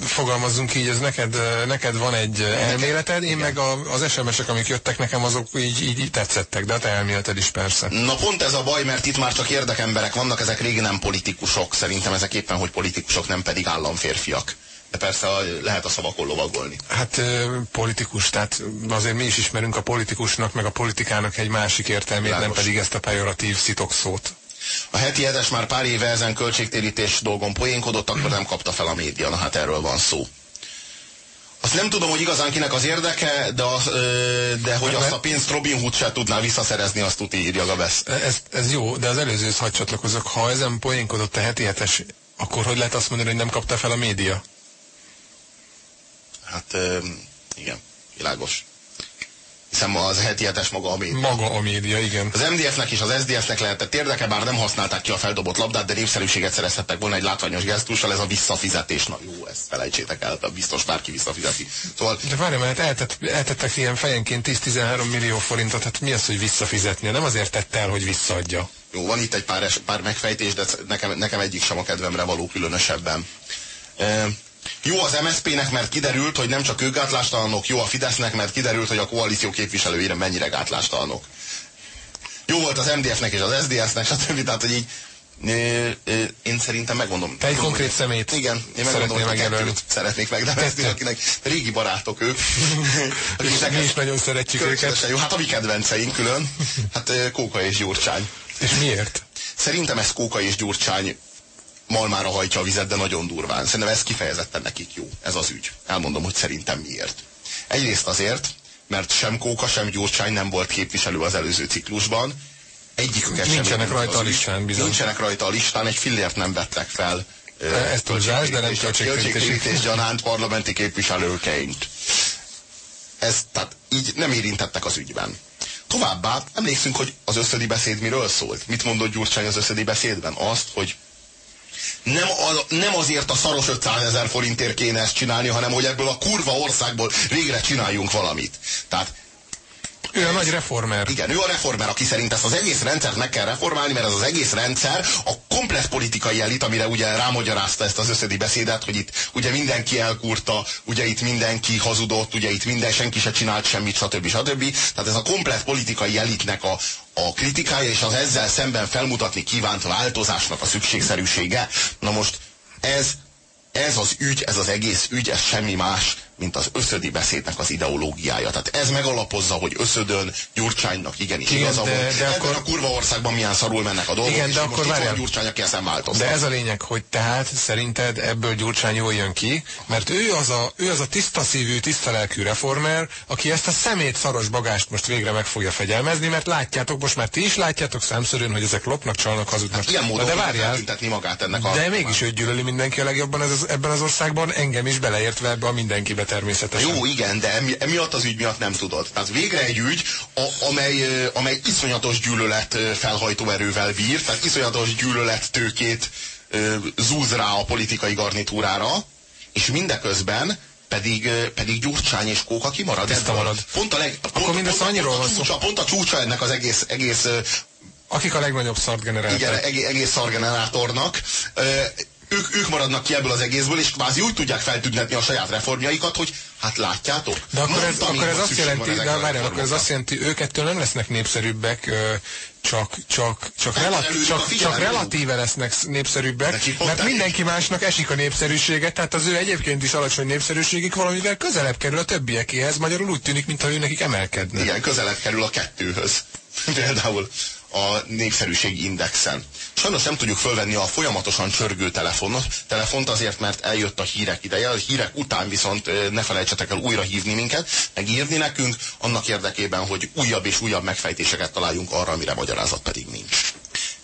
C: fogalmazzunk így, ez neked, neked van egy elméleted, én meg a, az SMS-ek, amik jöttek nekem, azok így, így, tetszettek, de a te elméleted is persze.
B: Na pont ez a baj, mert itt már csak érdekemberek vannak, ezek régi nem politikusok, szerintem ezek éppen, hogy politikusok, nem pedig államférfiak. De persze lehet a szavakon lovagolni.
C: Hát politikus, tehát azért mi is ismerünk a politikusnak, meg a politikának egy másik értelmét, Lágos. nem pedig ezt a pejoratív szitokszót.
B: A heti hetes már pár éve ezen költségtérítés dolgon poénkodott, akkor nem kapta fel a média. Na hát erről van szó. Azt nem tudom, hogy igazán kinek az érdeke, de, az, de hogy azt a pénzt Robin Hood se tudná visszaszerezni, azt tuti írja Gabesz.
C: Ez, ez jó, de az előzőhöz hadd csatlakozok. Ha ezen poénkodott a heti hetes, akkor hogy lehet azt mondani, hogy nem kapta fel a média?
B: Hát igen, világos hiszen az heti hetes maga a média.
C: Maga a média, igen.
B: Az MDF-nek és az SZDSZ-nek lehetett érdeke, bár nem használták ki a feldobott labdát, de népszerűséget szerezhettek volna egy látványos gesztussal, ez a visszafizetés. Na jó, ezt felejtsétek el, biztos bárki visszafizeti.
C: Szóval... De várj, mert eltett, eltettek ilyen fejenként 10-13 millió forintot, hát mi az, hogy visszafizetni? Nem azért tette el, hogy visszaadja.
B: Jó, van itt egy pár, pár megfejtés, de nekem, nekem egyik sem a kedvemre való különösebben. E jó az MSZP-nek, mert kiderült, hogy nem csak ők gátlástalanok, jó a Fidesznek, mert kiderült, hogy a koalíció képviselőire mennyire gátlástalanok. Jó volt az MDF-nek és az SDS-nek, stb. Tehát, hogy így én szerintem megmondom.
C: Te egy konkrét szemét
B: Igen, én megmondom, hogy kettőt szeretnék megnevezni, akinek régi barátok ők.
C: akik mi is nagyon szeretjük őket.
B: Jó, hát a mi kedvenceink külön. Hát Kóka és Gyurcsány.
C: És miért?
B: Szerintem ez Kóka és Gyurcsány malmára hajtja a vizet, de nagyon durván. Szerintem ez kifejezetten nekik jó, ez az ügy. Elmondom, hogy szerintem miért. Egyrészt azért, mert sem Kóka, sem Gyurcsány nem volt képviselő az előző ciklusban, Egyikük
C: Nincsenek rajta a listán, bizony.
B: Nincsenek rajta a listán, egy fillért nem vettek fel.
C: Ezt tudják, de nem
B: költségtérítés gyanánt parlamenti képviselőként. Ez, tehát így nem érintettek az ügyben. Továbbá emlékszünk, hogy az összödi beszéd miről szólt. Mit mondott Gyurcsány az összödi beszédben? Azt, hogy nem, az, nem azért a szaros 500 ezer forintért kéne ezt csinálni, hanem hogy ebből a kurva országból végre csináljunk valamit. Tehát
C: ő a nagy reformer.
B: Igen, ő a reformer, aki szerint ezt az egész rendszert meg kell reformálni, mert ez az egész rendszer a komplex politikai elit, amire ugye rámagyarázta ezt az összedi beszédet, hogy itt ugye mindenki elkurta, ugye itt mindenki hazudott, ugye itt minden, senki se csinált semmit, stb. stb. Tehát ez a komplex politikai elitnek a, a kritikája és az ezzel szemben felmutatni kívánt változásnak a szükségszerűsége. Na most ez, ez az ügy, ez az egész ügy, ez semmi más, mint az összödi beszédnek az ideológiája. Tehát ez megalapozza, hogy összödön Gyurcsánynak igenis
C: igen,
B: igaza
C: de,
B: volt.
C: De
B: Ebben
C: akkor...
B: a kurva országban milyen szarul mennek a dolgok,
C: igen, de akkor
B: most
C: várjál.
B: Gyurcsány, aki ezen változtat.
C: De ez a lényeg, hogy tehát szerinted ebből Gyurcsány jól jön ki, mert ő az a, ő az a tiszta szívű, tiszta lelkű reformer, aki ezt a szemét szaros bagást most végre meg fogja fegyelmezni, mert látjátok, most már ti is látjátok számszerűen, hogy ezek lopnak, csalnak, hazudnak.
B: Hát ilyen módon
C: de várjál,
B: magát ennek a...
C: De mégis őt gyűlöli mindenki a legjobban ez, ebben az országban, engem is beleértve ebbe a mindenkibe természetesen.
B: Jó, igen, de emi, emiatt az ügy miatt nem tudod. Tehát végre egy ügy, a, amely, amely iszonyatos gyűlölet felhajtó erővel bír, tehát iszonyatos gyűlölet tőkét zúz rá a politikai garnitúrára, és mindeközben pedig, pedig Gyurcsány és Kóka kimarad.
C: Tiszta marad.
B: Pont a, leg,
C: Akkor
B: pont,
C: pont,
B: annyiról
C: van
B: szó. Pont a csúcsa ennek az egész, egész
C: akik a legnagyobb szart generáltak.
B: Igen, egész, egész szargenerátornak ők, ők maradnak ki ebből az egészből, és kvázi úgy tudják feltüntetni a saját reformjaikat, hogy hát látjátok.
C: De akkor ez, akkor ez azt jelenti, de várjál, akkor ez azt jelenti, ők ettől nem lesznek népszerűbbek, csak, csak, csak, relati, csak, csak relatíve lesznek népszerűbbek, mert mindenki másnak esik a népszerűsége, tehát az ő egyébként is alacsony népszerűségük valamivel közelebb kerül a többiekéhez, magyarul úgy tűnik, mintha ő nekik emelkedne.
B: Igen, közelebb kerül a kettőhöz. Például a népszerűségi indexen. Sajnos nem tudjuk fölvenni a folyamatosan csörgő telefonot, telefont azért, mert eljött a hírek ideje. A hírek után viszont ne felejtsetek el újra hívni minket, meg írni nekünk, annak érdekében, hogy újabb és újabb megfejtéseket találjunk arra, amire magyarázat pedig nincs.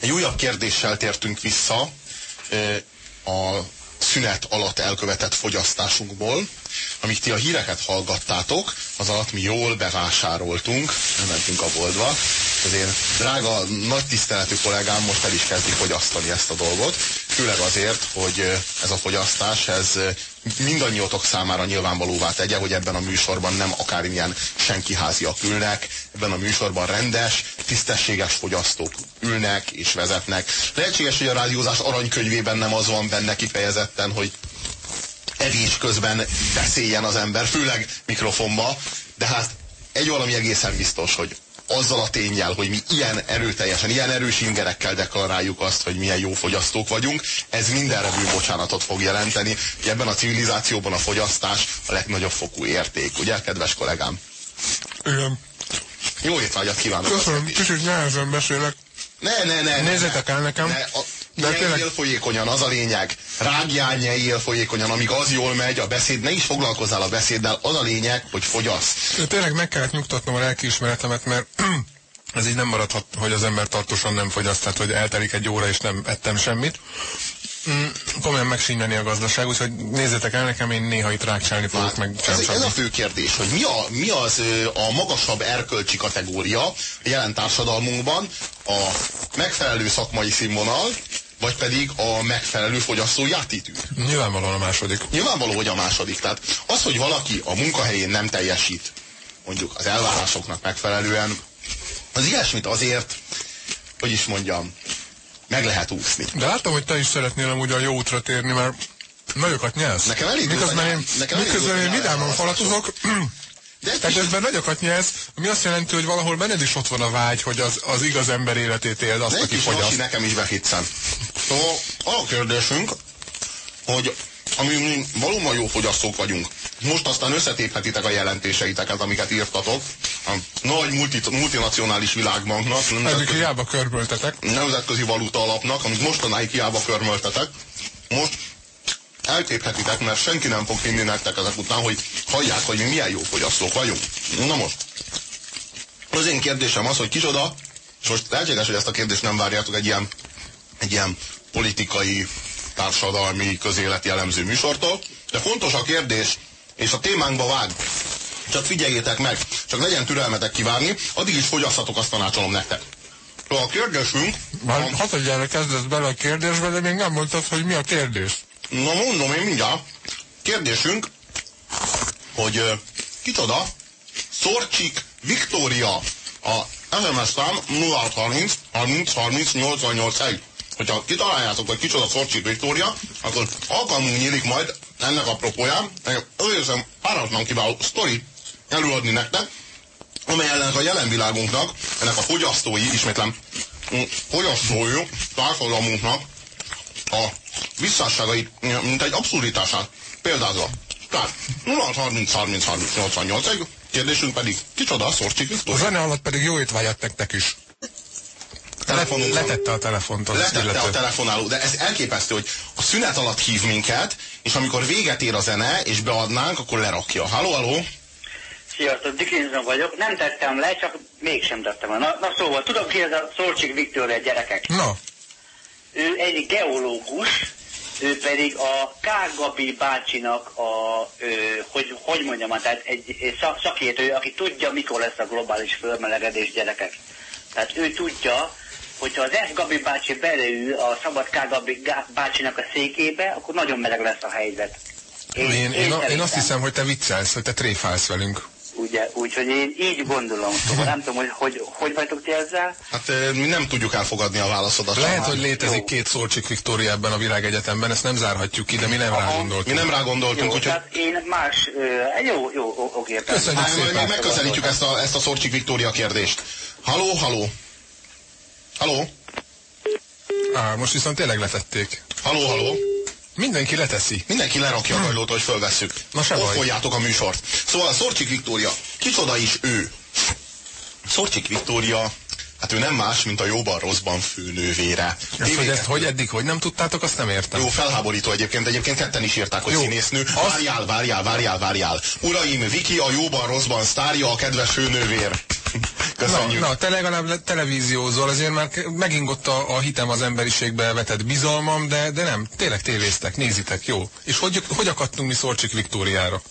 B: Egy újabb kérdéssel tértünk vissza a szünet alatt elkövetett fogyasztásunkból. Amíg ti a híreket hallgattátok, az alatt mi jól bevásároltunk, nem mentünk a boltba, azért drága, nagy tiszteletű kollégám most el is kezdi fogyasztani ezt a dolgot, főleg azért, hogy ez a fogyasztás, ez mindannyiótok számára nyilvánvalóvá tegye, hogy ebben a műsorban nem akármilyen senki háziak ülnek, ebben a műsorban rendes, tisztességes fogyasztók ülnek és vezetnek. Lehetséges, hogy a rádiózás aranykönyvében nem az van benne kifejezetten, hogy evés közben beszéljen az ember, főleg mikrofonba, de hát egy valami egészen biztos, hogy azzal a tényjel, hogy mi ilyen erőteljesen, ilyen erős ingerekkel deklaráljuk azt, hogy milyen jó fogyasztók vagyunk, ez mindenre bűnbocsánatot fog jelenteni, ebben a civilizációban a fogyasztás a legnagyobb fokú érték, ugye, kedves kollégám?
C: Igen.
B: Jó étvágyat kívánok!
C: Köszönöm, kicsit nehezen beszélek.
B: Ne, ne, ne.
C: Nézzétek el nekem. Ne, a,
B: de tényleg... folyékonyan, az a lényeg. Rágjál, nyeljél folyékonyan, amíg az jól megy, a beszéd, ne is foglalkozzál a beszéddel, az a lényeg, hogy fogyasz.
C: De tényleg meg kellett nyugtatnom a lelkiismeretemet, mert ez így nem maradhat, hogy az ember tartósan nem fogyaszt, tehát hogy eltelik egy óra és nem ettem semmit. Mm, komolyan megsínyleni a gazdaság, úgyhogy nézzétek el nekem, én néha itt rákcsálni fogok hát, meg
B: ez, ez a fő kérdés, hogy mi, a, mi az a magasabb erkölcsi kategória a jelen társadalmunkban, a megfelelő szakmai színvonal, vagy pedig a megfelelő fogyasztói attitűd.
C: Nyilvánvalóan a második.
B: Nyilvánvaló, hogy a második. Tehát az, hogy valaki a munkahelyén nem teljesít, mondjuk az elvárásoknak megfelelően, az ilyesmit azért, hogy is mondjam, meg lehet úszni.
C: De látom, hogy te is szeretnél amúgy a jó útra térni, mert nagyokat nyelsz.
B: Nekem elég
C: Miközben én, nekem miközben én vidáman falatozok, de Tehát ezben nagyokat nyelsz, ami azt jelenti, hogy valahol benned is ott van a vágy, hogy az, az igaz ember életét éld, azt, aki fogyaszt.
B: nekem is behitszem. Szóval a kérdésünk, hogy ami mi valóban jó fogyasztók vagyunk. Most aztán összetéphetitek a jelentéseiteket, amiket írtatok. A nagy multi, multinacionális világbanknak.
C: Eddig hiába körmöltetek.
B: Nemzetközi valuta alapnak, amit mostanáig hiába körmöltetek. Most eltéphetitek, mert senki nem fog hinni nektek ezek után, hogy hallják, hogy mi milyen jó fogyasztók vagyunk. Na most, az én kérdésem az, hogy kicsoda És most lehetséges, hogy ezt a kérdést nem várjátok egy ilyen, egy ilyen politikai, társadalmi, közéleti elemző műsortól, de fontos a kérdés, és a témánkba vág. Csak figyeljétek meg, csak legyen türelmetek kivárni, addig is fogyasztatok, azt tanácsolom nektek. A kérdésünk...
C: Már hatodjára kezdesz bele a kérdésbe, de még nem mondtad, hogy mi a kérdés.
B: Na mondom én mindjárt. Kérdésünk, hogy uh, kicsoda Szorcsik Viktória a SMS szám 0630 30 30 88 1. Hogyha kitaláljátok, hogy kicsoda Szorcsik Viktória, akkor alkalmunk nyílik majd ennek a propóján, őszem páratlan kiváló sztori előadni nektek, amely ennek a jelen világunknak, ennek a fogyasztói, ismétlem, fogyasztói társadalmunknak a visszásságait, mint egy abszurditását példázva. Tehát 0 30 30 30 88 egy kérdésünk pedig kicsoda a Szorcsik
C: A
B: Viktória.
C: zene alatt pedig jó étvágyat nektek is.
B: Telefonunk van.
C: Letette a telefont az
B: Letette
C: illető.
B: a telefonáló, de ez elképesztő, hogy a szünet alatt hív minket, és amikor véget ér a zene, és beadnánk, akkor lerakja. Halló, halló?
D: Sziasztok, Dickinson vagyok. Nem tettem le, csak mégsem tettem le. Na, na szóval, tudom ki ez a Szolcsik Viktória gyerekek.
C: Na,
D: Ő egy geológus, ő pedig a K. Gabi bácsinak a, ő, hogy, hogy mondjam, hát, tehát egy, egy szak, szakértő, aki tudja, mikor lesz a globális fölmelegedés gyerekek. Tehát ő tudja, hogyha az F. Gabi bácsi beleül a szabad K. Gabi bácsinak a székébe, akkor nagyon meleg lesz a helyzet.
C: én, én, én, én azt
D: szerintem.
C: hiszem, hogy te viccelsz, hogy te tréfálsz velünk.
D: Ugye, úgyhogy én így gondolom. Szóval nem tudom, hogy hogy, hogy vagytok ti ezzel.
B: Hát mi nem tudjuk elfogadni a válaszodat.
C: Lehet, hogy létezik
D: Jó.
C: két Szolcsik Viktória ebben a világegyetemben, ezt nem zárhatjuk ki, de mi nem rá
B: Mi
C: gondoltunk.
B: nem rá gondoltunk,
D: Jó,
B: úgyhogy
D: tehát én más, ö, jó, jó, oké.
C: Köszönjük
B: Hát,
C: szépen.
B: megközelítjük ezt a, ezt a Szorcsik Viktória kérdést. Haló, haló? Haló?
C: Á, most viszont tényleg letették.
B: Haló, haló?
C: Mindenki leteszi.
B: Mindenki lerakja a hajlót, hogy fölvesszük.
C: Na se.
B: Offoljátok a műsort. Szóval Szorcsik Viktória, kicsoda is ő? Szorcsik Viktória, hát ő nem más, mint a jóban rosszban főnővére.
C: Ezt, hogy ezt hogy eddig, hogy nem tudtátok, azt nem értem.
B: Jó, felháborító egyébként, egyébként ketten is írták, hogy
C: Jó.
B: színésznő.
C: Az-
B: Várjál, várjál, várjál, várjál. Uraim, Viki a jóban rosszban sztárja, a kedves főnővér.
C: Na,
B: Köszönjük.
C: na, te legalább le- televíziózol, azért már megingott a, a hitem az emberiségbe vetett bizalmam, de, de nem, tényleg tévéztek, nézitek, jó. És hogy, hogy akadtunk mi Szorcsik Viktóriára?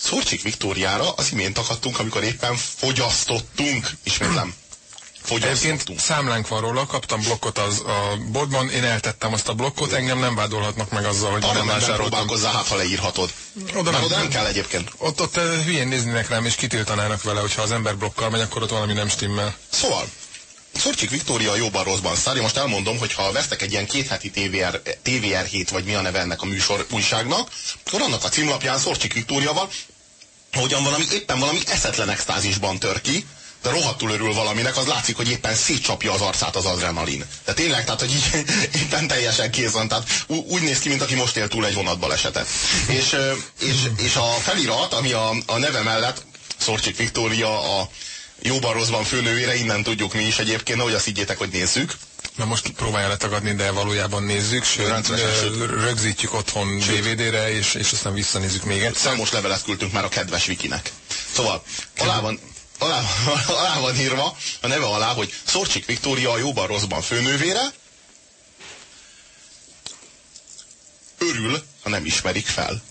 B: Szorcsik Viktóriára az imént akadtunk, amikor éppen fogyasztottunk. Ismétlem.
C: Egyébként számlánk van róla, kaptam blokkot az a boltban, én eltettem azt a blokkot, engem nem vádolhatnak meg azzal, hogy nem
B: Parlamentben
C: vásároltam.
B: próbálkozzál, hát ha leírhatod.
C: Oda nem,
B: oda nem kell egyébként.
C: Ott, ott eh, hülyén néznének rám, és kitiltanának vele, hogyha az ember blokkal megy, akkor ott valami nem stimmel.
B: Szóval, Szorcsik Viktória jóban rosszban szárja. Most elmondom, hogy ha vesztek egy ilyen kétheti TVR, TVR 7, vagy mi a neve ennek a műsor újságnak, akkor annak a címlapján Szorcsik Viktória van, hogyan valami, éppen valami eszetlen extázisban tör ki, de rohadtul örül valaminek, az látszik, hogy éppen szétcsapja az arcát az adrenalin. De tényleg, tehát, hogy így éppen teljesen kész van, tehát úgy néz ki, mint aki most él túl egy vonatbalesetet. És, és, és a felirat, ami a, a neve mellett, Szorcsik Viktória a jóban rosszban főnővére, innen tudjuk mi is egyébként, hogy azt higgyétek, hogy nézzük.
C: Na most próbálja letagadni, de valójában nézzük, sőt. rögzítjük otthon DVD-re, és, és aztán visszanézzük még egyszer.
B: Számos levelet küldtünk már a kedves Vikinek. Szóval, alá van, alá, alá van írva, a neve alá, hogy Szorcsik Viktória a jóban rosszban főnővére, örül, ha nem ismerik fel.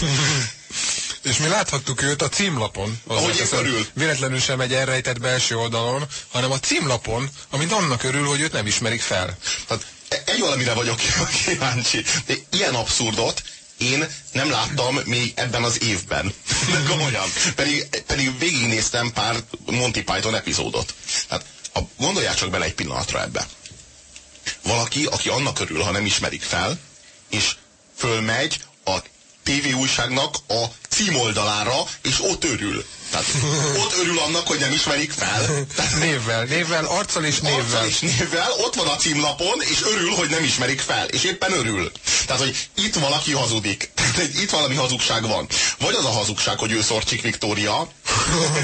C: És mi láthattuk őt a címlapon.
B: Ahogy örül.
C: Véletlenül sem egy elrejtett belső oldalon, hanem a címlapon, amit annak örül, hogy őt nem ismerik fel.
B: Tehát e- egy valamire vagyok kíváncsi. De ilyen abszurdot én nem láttam még ebben az évben. Komolyan. Pedig, pedig végignéztem pár Monty Python epizódot. Tehát ha gondoljál csak bele egy pillanatra ebbe. Valaki, aki annak örül, ha nem ismerik fel, és fölmegy a TV újságnak a címoldalára, és ott örül. Tehát ott örül annak, hogy nem ismerik fel. Tehát
C: Névvel, névvel, arccal és névvel.
B: Arccal és névvel ott van a címlapon, és örül, hogy nem ismerik fel. És éppen örül. Tehát, hogy itt valaki hazudik. itt valami hazugság van. Vagy az a hazugság, hogy ő Szorcsik Viktória,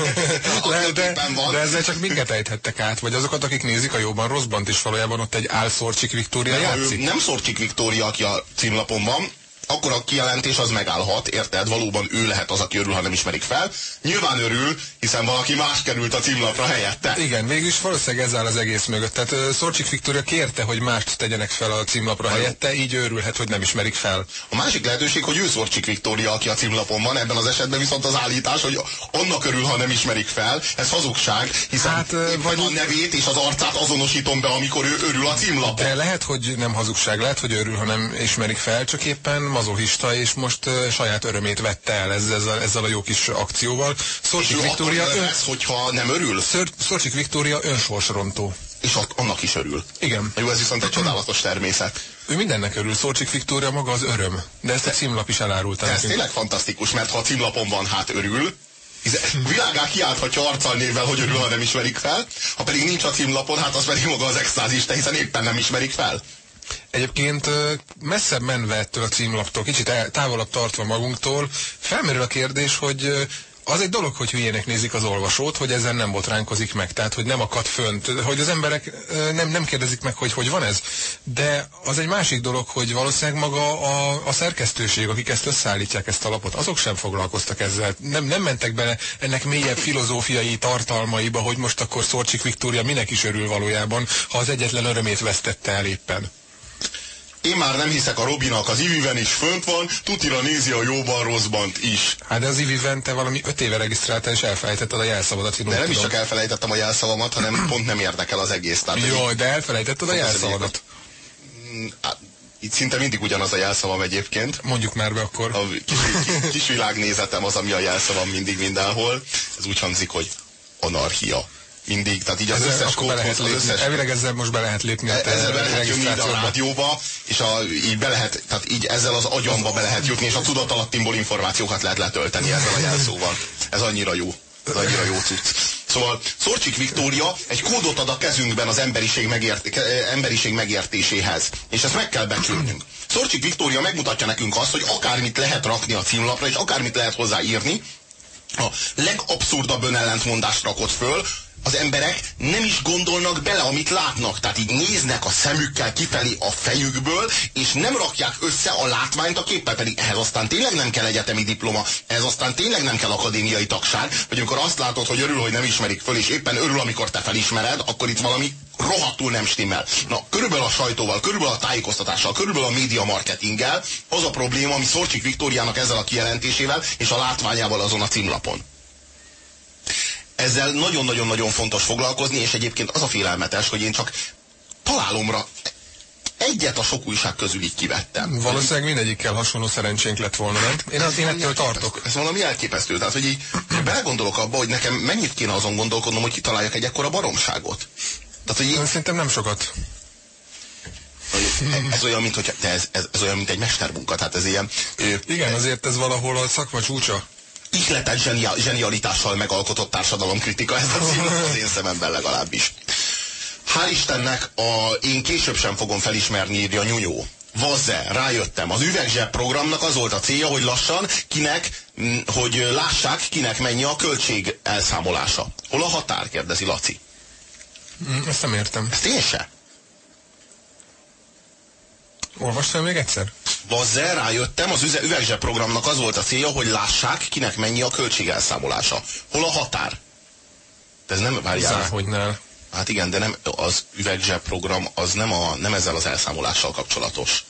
C: de,
B: képen van.
C: de ezzel csak minket ejthettek át, vagy azokat, akik nézik a jóban rosszbant is valójában ott egy álszorcsik Viktória
B: Nem, ő
C: játszik.
B: nem Szorcsik Viktória, aki a címlapon van, akkor a kijelentés az megállhat, érted? Valóban ő lehet az, aki örül, ha nem ismerik fel. Nyilván örül, hiszen valaki más került a címlapra helyette.
C: Igen, végül is valószínűleg ez áll az egész mögött. Tehát Szorcsik Viktória kérte, hogy mást tegyenek fel a címlapra ha helyette, így örülhet, hogy nem ismerik fel.
B: A másik lehetőség, hogy ő Szorcsik Viktória, aki a címlapon van, ebben az esetben viszont az állítás, hogy annak örül, ha nem ismerik fel, ez hazugság, hiszen hát, vagy... a nevét és az arcát azonosítom be, amikor ő örül a címlapon.
C: De lehet, hogy nem hazugság, lehet, hogy örül, ha nem ismerik fel, csak éppen mazohista, és most uh, saját örömét vette el ezzel, ezzel, a jó kis akcióval.
B: Szorcsik Viktória... Ön... Lesz, hogyha nem örül?
C: Szorcsik Viktória önsorsrontó.
B: És ott annak is örül.
C: Igen.
B: Jó, ez viszont egy csodálatos természet.
C: Ő mindennek örül, Szorcsik Viktória maga az öröm. De ezt a címlap is elárulta.
B: Ez tényleg fantasztikus, mert ha a címlapon van, hát örül, világá kiálthatja arccal névvel, hogy örül, ha nem ismerik fel. Ha pedig nincs a címlapon, hát az pedig maga az extázista, hiszen éppen nem ismerik fel.
C: Egyébként messzebb menve ettől a címlaptól, kicsit távolabb tartva magunktól, felmerül a kérdés, hogy az egy dolog, hogy hülyének nézik az olvasót, hogy ezen nem botránkozik meg, tehát hogy nem akad fönt, hogy az emberek nem, nem kérdezik meg, hogy hogy van ez. De az egy másik dolog, hogy valószínűleg maga a, a szerkesztőség, akik ezt összeállítják, ezt a lapot, azok sem foglalkoztak ezzel. Nem, nem mentek bele ennek mélyebb filozófiai tartalmaiba, hogy most akkor Szorcsik Viktória minek is örül valójában, ha az egyetlen örömét vesztette el éppen.
B: Én már nem hiszek a Robinak, az Iviven is fönt van, tutira nézi a jóban rosszban is.
C: Hát de az Iviven te valami öt éve regisztráltál, és elfelejtetted a jelszavadat.
B: De nem tudom. is csak elfelejtettem a jelszavamat, hanem pont nem érdekel az egész.
C: Tehát Jó, de elfelejtetted a jelszavadat.
B: Mm, itt szinte mindig ugyanaz a jelszavam egyébként.
C: Mondjuk már be akkor.
B: A kis, kis, kis világnézetem az, ami a jelszavam mindig mindenhol. Ez úgy hangzik, hogy anarchia mindig, tehát így az ezzel összes kódhoz,
C: az összes... Elvileg ezzel most be lehet lépni a
B: Ezzel be lehet jutni a rádióba, és a, így be lehet, tehát így ezzel az agyamba be lehet jutni, és a tudatalattimból információkat lehet letölteni ezzel a jelszóval. Ez annyira jó. Ez annyira jó cucc. Szóval Szorcsik Viktória egy kódot ad a kezünkben az emberiség, megért, emberiség megértéséhez. És ezt meg kell becsülnünk. Szorcsik Viktória megmutatja nekünk azt, hogy akármit lehet rakni a címlapra, és akármit lehet hozzáírni, a legabszurdabb önellentmondást rakott föl, az emberek nem is gondolnak bele, amit látnak. Tehát így néznek a szemükkel kifelé a fejükből, és nem rakják össze a látványt a képpel, pedig ehhez aztán tényleg nem kell egyetemi diploma, ehhez aztán tényleg nem kell akadémiai tagság, vagy amikor azt látod, hogy örül, hogy nem ismerik föl, és éppen örül, amikor te felismered, akkor itt valami rohadtul nem stimmel. Na, körülbelül a sajtóval, körülbelül a tájékoztatással, körülbelül a média marketinggel az a probléma, ami Szorcsik Viktóriának ezzel a kijelentésével és a látványával azon a címlapon ezzel nagyon-nagyon-nagyon fontos foglalkozni, és egyébként az a félelmetes, hogy én csak találomra egyet a sok újság közül így kivettem.
C: Valószínűleg mindegyikkel hasonló szerencsénk lett volna, nem? Én, az, én ettől tartok.
B: Ez valami elképesztő. Tehát, hogy így belegondolok abba, hogy nekem mennyit kéne azon gondolkodnom, hogy kitaláljak egy ekkora baromságot.
C: Tehát, hogy így... Szerintem nem sokat.
B: Ez olyan, mint, hogy, ez, ez, ez olyan, mint egy mestermunka, tehát ez ilyen...
C: Igen, azért ez valahol a szakma csúcsa
B: ihletet zsenia, zsenialitással megalkotott társadalomkritika, ez a cím az én szememben legalábbis. Hál' Istennek a, én később sem fogom felismerni, írja Nyújó. Vazze, rájöttem. Az üvegzseb programnak az volt a célja, hogy lassan kinek, hogy lássák, kinek mennyi a költség elszámolása. Hol a határ, kérdezi Laci.
C: Mm, ezt nem értem.
B: Ezt én se.
C: Olvastam még egyszer?
B: Bazzer, rájöttem, az üvegzseb programnak az volt a célja, hogy lássák, kinek mennyi a költségelszámolása. Hol a határ? De ez nem, várjál.
C: ne.
B: Hát igen, de nem, az üvegzseb program az nem, a, nem ezzel az elszámolással kapcsolatos,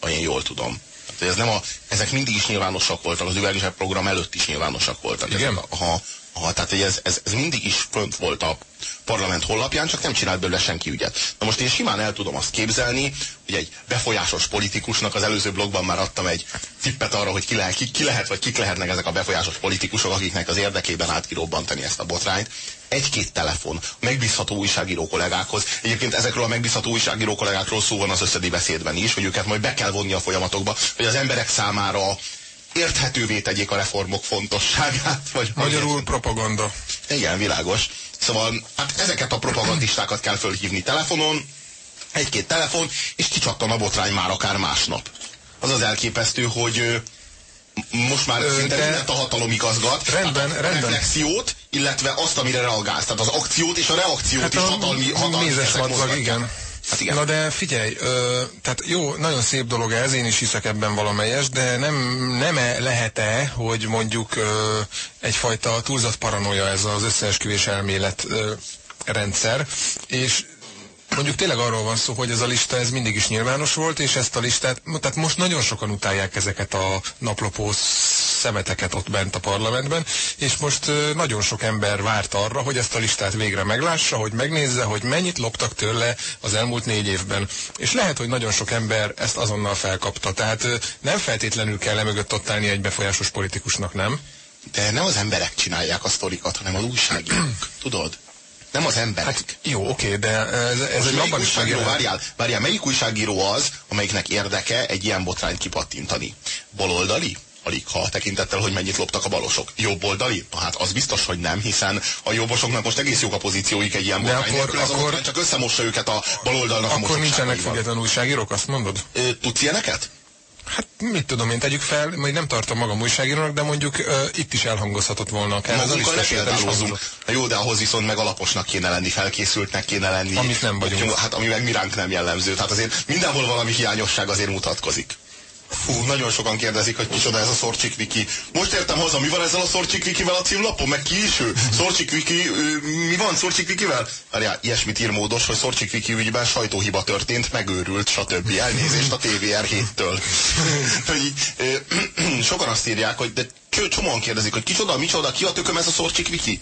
B: ha én jól tudom. Hát ez nem a, ezek mindig is nyilvánosak voltak, az üvegzseb program előtt is nyilvánosak voltak.
C: Igen?
B: Ezek, ha, ha, tehát ez, ez, ez mindig is fönt volt a parlament honlapján, csak nem csinált belőle senki ügyet. Na most én simán el tudom azt képzelni, hogy egy befolyásos politikusnak, az előző blogban már adtam egy tippet arra, hogy ki lehet, ki, ki lehet, vagy kik lehetnek ezek a befolyásos politikusok, akiknek az érdekében át kirobbantani ezt a botrányt. Egy-két telefon megbízható újságíró kollégákhoz. Egyébként ezekről a megbízható újságíró kollégákról szó van az összedi beszédben is, hogy őket majd be kell vonni a folyamatokba, hogy az emberek számára érthetővé tegyék a reformok fontosságát. Vagy
C: Magyarul propaganda.
B: Igen, világos. Szóval hát ezeket a propagandistákat kell fölhívni telefonon, egy-két telefon, és kicsattan a botrány már akár másnap. Az az elképesztő, hogy most már Ö, szinte mindent a hatalom igazgat.
C: Rendben,
B: hát a
C: rendben.
B: reflexiót, illetve azt, amire reagálsz. Tehát az akciót és a reakciót hát is hatalmi, hatalmi
C: mézes igen.
B: Hát igen.
C: Na de figyelj, ö, tehát jó, nagyon szép dolog ez, én is hiszek ebben valamelyes, de nem, nem -e lehet-e, hogy mondjuk ö, egyfajta túlzott paranoia ez az összeesküvés elmélet ö, rendszer, és mondjuk tényleg arról van szó, hogy ez a lista ez mindig is nyilvános volt, és ezt a listát, tehát most nagyon sokan utálják ezeket a naplopó szemeteket ott bent a parlamentben, és most nagyon sok ember várt arra, hogy ezt a listát végre meglássa, hogy megnézze, hogy mennyit loptak tőle az elmúlt négy évben. És lehet, hogy nagyon sok ember ezt azonnal felkapta. Tehát nem feltétlenül kell emögött ott állni egy befolyásos politikusnak, nem?
B: De nem az emberek csinálják a sztorikat, hanem az újságírók. Tudod? Nem az emberek. Hát
C: jó, oké, de ez, ez egy abban is
B: megjelent. Várjál, várjál, melyik újságíró az, amelyiknek érdeke egy ilyen botrányt kipattintani? Baloldali? alig ha tekintettel, hogy mennyit loptak a balosok. Jobboldali? Na hát az biztos, hogy nem, hiszen a jobbosoknak most egész jók a pozícióik egy ilyen botrány akkor, nélkül, akkor, csak összemossa őket a baloldalnak
C: Akkor a nincsenek független újságírók, azt mondod?
B: Ö, tudsz ilyeneket?
C: Hát mit tudom én, tegyük fel, majd nem tartom magam újságírónak, de mondjuk uh, itt is elhangozhatott volna.
B: Kell, Magunkkal ne példálózzunk. Jó, de ahhoz viszont meg alaposnak kéne lenni, felkészültnek kéne lenni.
C: Amit nem vagyunk.
B: Hát ami meg miránk nem jellemző. Tehát azért mindenhol valami hiányosság azért mutatkozik. Fú, nagyon sokan kérdezik, hogy kicsoda ez a Szorcsik Viki. Most értem haza, mi van ezzel a Szorcsik Vikivel a címlapon? Meg ki is ő? Szorcsik Viki, ő, mi van Szorcsik Vikivel? Várjál, ilyesmit ír módos, hogy Szorcsik Viki ügyben sajtóhiba történt, megőrült, stb. Elnézést a TVR 7-től. sokan azt írják, hogy de csomóan kérdezik, hogy kicsoda, micsoda, ki a tököm ez a Szorcsik Viki?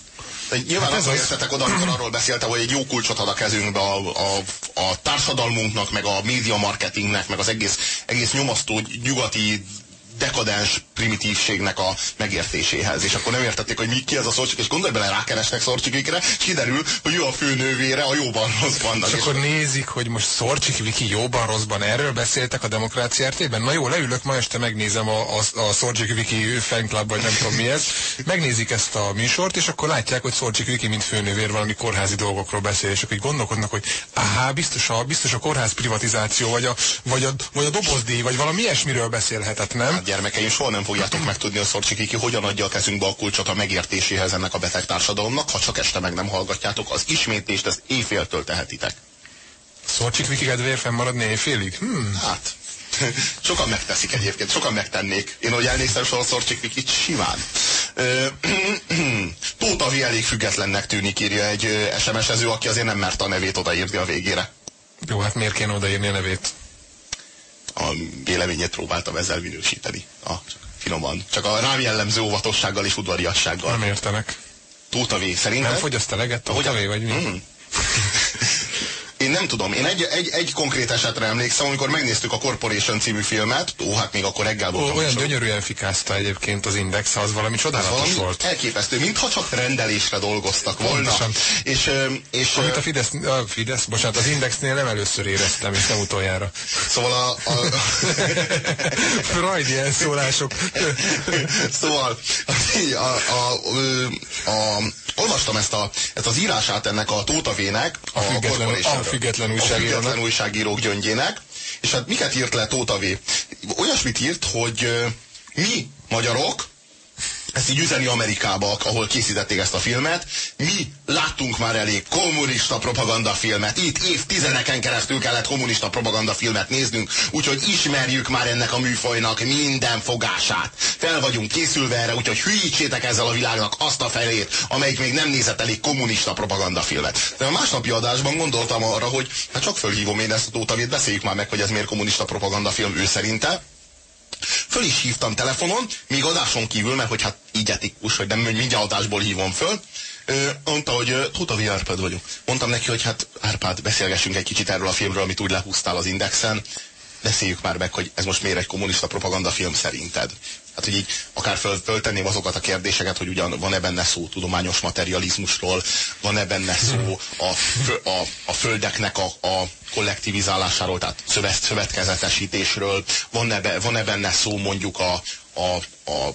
B: Nyilván hát az. értetek oda, amikor arról beszélte, hogy egy jó kulcsot ad a kezünkbe a, a, a társadalmunknak, meg a média marketingnek, meg az egész, egész nyomasztó nyugati dekadens primitívségnek a megértéséhez. És akkor nem értették, hogy mi, ki ez a szorcsik, és gondolj bele, rákeresnek szorcsikikre, és kiderül, hogy ő a főnővére a jóban rosszban.
C: És, és akkor nézik, hogy most Szorcsik Viki jóban rosszban. Erről beszéltek a demokrácia értében? Na jó, leülök, ma este megnézem a, a, a Szorcsik Viki fanclub, vagy nem tudom mi ez. Megnézik ezt a műsort, és akkor látják, hogy Szorcsik Viki, mint főnővér valami kórházi dolgokról beszél, és akkor így gondolkodnak, hogy áhá, biztos a, biztos a kórház privatizáció, vagy a, vagy a, vagy a dobozdíj, vagy valami ilyesmiről beszélhetett, nem?
B: Hát gyermekeim, soha nem fogjátok megtudni a Szorcsikiki, hogyan adja a kezünkbe a kulcsot a megértéséhez ennek a beteg társadalomnak, ha csak este meg nem hallgatjátok. Az ismétlést ezt éjféltől tehetitek.
C: Szorcsik Viki kedvéért fennmaradni éjfélig? Hmm.
B: Hát, sokan megteszik egyébként, sokan megtennék. Én, hogy elnéztem soha Szorcsik Vikit, simán. Tóta V elég függetlennek tűnik, írja egy SMS-ező, aki azért nem mert a nevét odaírni a végére.
C: Jó, hát miért kéne odaírni a nevét?
B: A véleményét próbáltam ezzel minősíteni. A, finoman. Csak a rám jellemző óvatossággal és udvariassággal.
C: Nem értenek.
B: Tóta V. Szerintem...
C: Nem fogyaszt eleget? Tóta V vagy mi? Mm.
B: Én nem tudom, én egy, egy, egy konkrét esetre emlékszem, amikor megnéztük a Corporation című filmet, ó, hát még akkor reggel
C: volt. Olyan gyönyörűen fikázta egyébként az Index, az valami csodálatos valami volt.
B: Elképesztő, mintha csak rendelésre dolgoztak volna. És, és,
C: Amit a Fidesz, a Fidesz, bocsánat, az Indexnél nem először éreztem, és nem utoljára.
B: Szóval a... a
C: Freud ilyen szólások.
B: szóval a, a, a, a, olvastam ezt, a, ezt az írását ennek a Tóta V-nek,
C: a, a, a független újságírónak. A független
B: újságírók gyöngyének, és hát miket írt le Tóta V? Olyasmit írt, hogy mi magyarok, ezt így üzeni Amerikába, ahol készítették ezt a filmet. Mi láttunk már elég kommunista propagandafilmet. Itt évtizedeken keresztül kellett kommunista propagandafilmet néznünk, úgyhogy ismerjük már ennek a műfajnak minden fogását. Fel vagyunk készülve erre, úgyhogy hülyítsétek ezzel a világnak azt a felét, amelyik még nem nézett elég kommunista propagandafilmet. De a másnapi adásban gondoltam arra, hogy hát csak fölhívom én ezt a Tótavét, beszéljük már meg, hogy ez miért kommunista propagandafilm ő szerinte Föl is hívtam telefonon, még adáson kívül, mert hogy hát így etikus, hogy nem mindjárt adásból hívom föl. Ö, mondta, hogy Tótavi Árpád vagyok. Mondtam neki, hogy hát Árpád, beszélgessünk egy kicsit erről a filmről, amit úgy lehúztál az Indexen. Beszéljük már meg, hogy ez most miért egy kommunista propagandafilm szerinted. Hát, hogy így akár föl, föltenném azokat a kérdéseket, hogy ugyan van-e benne szó tudományos materializmusról, van-e benne szó a, a, a földeknek a, a kollektivizálásáról, tehát szövet, szövetkezetesítésről, van-e, van-e benne szó mondjuk a, a, a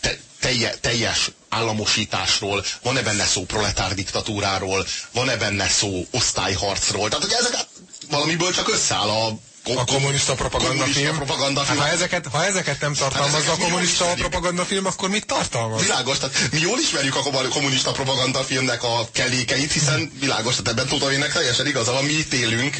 B: te, telje, teljes államosításról, van-e benne szó proletár diktatúráról, van-e benne szó osztályharcról, tehát hogy ezek valamiből csak összeáll a
C: a kommunista propagandafilm. Propaganda hát, ha, ezeket, ha ezeket nem tartalmazza hát a kommunista propagandafilm, akkor mit tartalmaz?
B: Világos, tehát mi jól ismerjük a kommunista propagandafilmnek a kellékeit, hiszen világos, tehát ebben tudom énnek teljesen igaza van, mi itt élünk,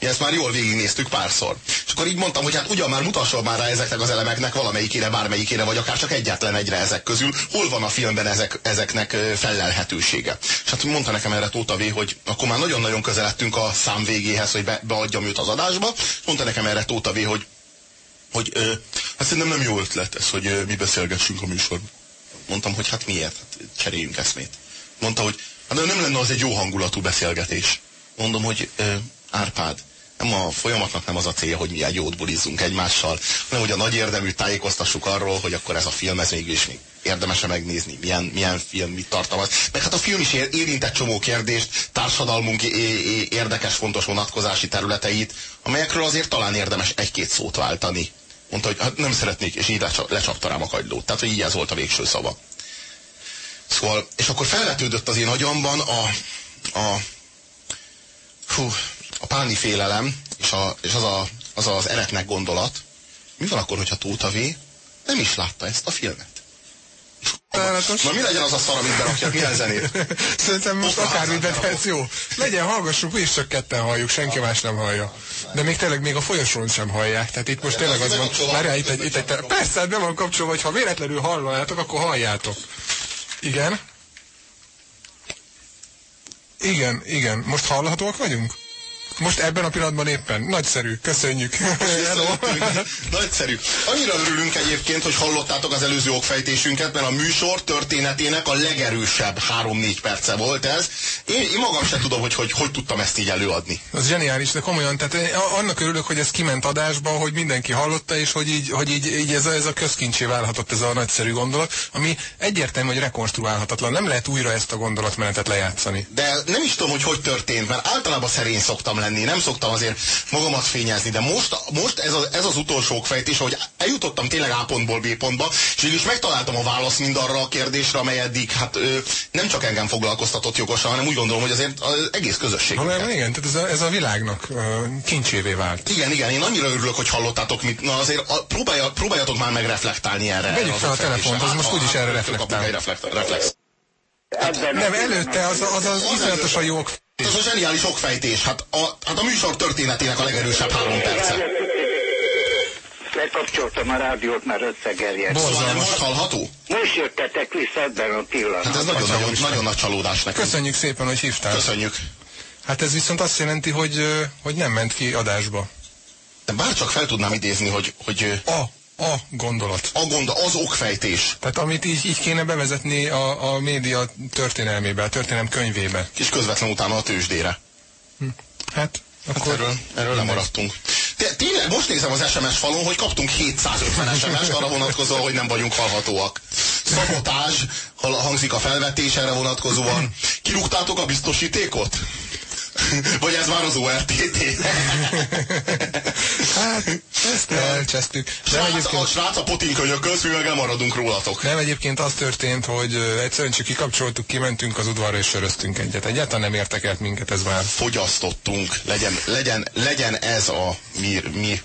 B: Mi ezt már jól végignéztük párszor. És akkor így mondtam, hogy hát ugyan már mutasson már rá ezeknek az elemeknek valamelyikére, bármelyikére, vagy akár csak egyetlen egyre ezek közül, hol van a filmben ezek, ezeknek felelhetősége. És hát mondta nekem erre Tóta V, hogy akkor már nagyon-nagyon közeledtünk a szám végéhez, hogy be, beadjam őt az adásba. Mondta nekem erre Tóta V, hogy hogy ö, hát szerintem nem jó ötlet ez, hogy ö, mi beszélgessünk a műsorban. Mondtam, hogy hát miért? Hát cseréljünk eszmét. Mondta, hogy hát nem lenne az egy jó hangulatú beszélgetés. Mondom, hogy ö, Árpád, nem a folyamatnak nem az a célja, hogy milyen jót bulizzunk egymással, hanem hogy a nagy érdemű tájékoztassuk arról, hogy akkor ez a film, ez mégis még érdemese megnézni, milyen, milyen film, mit tartalmaz. Meg hát a film is érintett csomó kérdést, társadalmunk érdekes, fontos vonatkozási területeit, amelyekről azért talán érdemes egy-két szót váltani. Mondta, hogy hát nem szeretnék, és így lecsapta rám a kagylót. Tehát, hogy így ez volt a végső szava. Szóval, és akkor felvetődött az én agyamban a, a, fú, a páni félelem, és, a, és az, a, az az eretnek gondolat. Mi van akkor, hogyha Tóta V nem is látta ezt a filmet? Na mi legyen az a szar, amit berakjak, milyen zenét?
C: Szerintem most akármi, de ez jó. Legyen, hallgassuk, és csak ketten halljuk, senki más nem hallja. De még tényleg még a folyosón sem hallják. Tehát itt most tényleg az van, várjál, itt egy, itt egy, persze, nem van kapcsolva, hogy ha véletlenül hallanátok, akkor halljátok. Igen? Igen, igen. Most hallhatóak vagyunk? Most ebben a pillanatban éppen. Nagyszerű. Köszönjük.
B: Nagyszerű. Annyira örülünk egyébként, hogy hallottátok az előző okfejtésünket, mert a műsor történetének a legerősebb három-négy perce volt ez. Én, én magam sem tudom, hogy, hogy hogy tudtam ezt így előadni.
C: Az zseniális, de komolyan, tehát annak örülök, hogy ez kiment adásba, hogy mindenki hallotta, és hogy így, hogy így, így ez, a, ez a közkincsé válhatott ez a nagyszerű gondolat, ami egyértelmű, hogy rekonstruálhatatlan. Nem lehet újra ezt a gondolatmenetet lejátszani.
B: De nem is tudom, hogy hogy történt, mert általában szerény szoktam lenni lenni, nem szoktam azért magamat fényezni, de most, most ez, a, ez az utolsó fejtés, hogy eljutottam tényleg A pontból B pontba, és végül is megtaláltam a választ mindarra a kérdésre, amely eddig hát ö, nem csak engem foglalkoztatott jogosan, hanem úgy gondolom, hogy azért az egész közösség.
C: Ha, igen, tehát ez a, ez a világnak uh, kincsévé vált.
B: Igen, igen, én annyira örülök, hogy hallottátok, mit, na azért a, próbálja, próbáljatok már meg reflektálni erre.
C: Vegyük fel a telefont, az most úgyis erre reflektál.
B: Reflex.
C: Nem, előtte az az, az, az iszonyatosan jó
B: ez a zseniális okfejtés. Hát a, hát a műsor történetének a legerősebb három perce.
E: Lekapcsoltam a rádiót, mert összegerjedt.
B: Szóval most hallható?
E: Most jöttetek vissza ebben a pillanatban.
B: Hát ez nagyon, nagyon, nagyon nagy csalódás nekünk.
C: Köszönjük szépen, hogy hívtál.
B: Köszönjük.
C: Hát ez viszont azt jelenti, hogy, hogy nem ment ki adásba.
B: De bárcsak fel tudnám idézni, hogy... hogy
C: a a gondolat.
B: A gond, az okfejtés.
C: Tehát amit így, így kéne bevezetni a, a média történelmébe, a történelem könyvébe.
B: És közvetlen utána a tőzsdére.
C: Hm. Hát,
B: hát akkor... Hát erről, erről lemaradtunk. Tényleg most nézem az SMS falon, hogy kaptunk 750 SMS-t arra vonatkozóan, hogy nem vagyunk hallhatóak. Szabotás hangzik a felvetés erre vonatkozóan. Kirúgtátok a biztosítékot? Vagy ez már az ORTT?
C: hát, ezt elcsesztük.
B: Srác, egyébként... A srác a potinkönyököz, mi meg elmaradunk rólatok.
C: Nem, egyébként az történt, hogy egyszerűen csak kikapcsoltuk, kimentünk az udvarra és söröztünk egyet. Egyáltalán nem értekelt minket ez már.
B: Fogyasztottunk. Legyen, legyen, legyen ez a mi, mi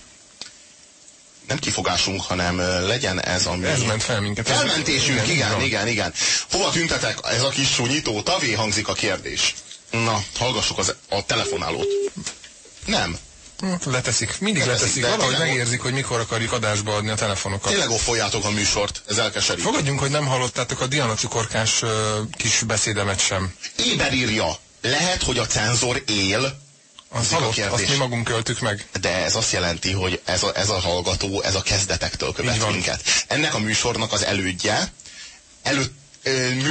B: nem kifogásunk, hanem legyen ez a mi...
C: Ez ment fel minket.
B: Felmentésünk, igen, igen, igen, igen. Hova tüntetek ez a kis súnyító? Tavé hangzik a kérdés. Na, hallgassuk az, a telefonálót. Nem.
C: Leteszik, mindig leteszik. leteszik. Valahogy megérzik, hogy mikor akarjuk adásba adni a telefonokat.
B: Tényleg offoljátok a műsort, ez elkeserít.
C: Fogadjunk, hogy nem hallottátok a Diana cukorkás uh, kis beszédemet sem.
B: Éber írja, lehet, hogy a cenzor él,
C: az halott, azt mi magunk költük meg.
B: De ez azt jelenti, hogy ez a, ez a hallgató, ez a kezdetektől követ minket. Ennek a műsornak az elődje, előtt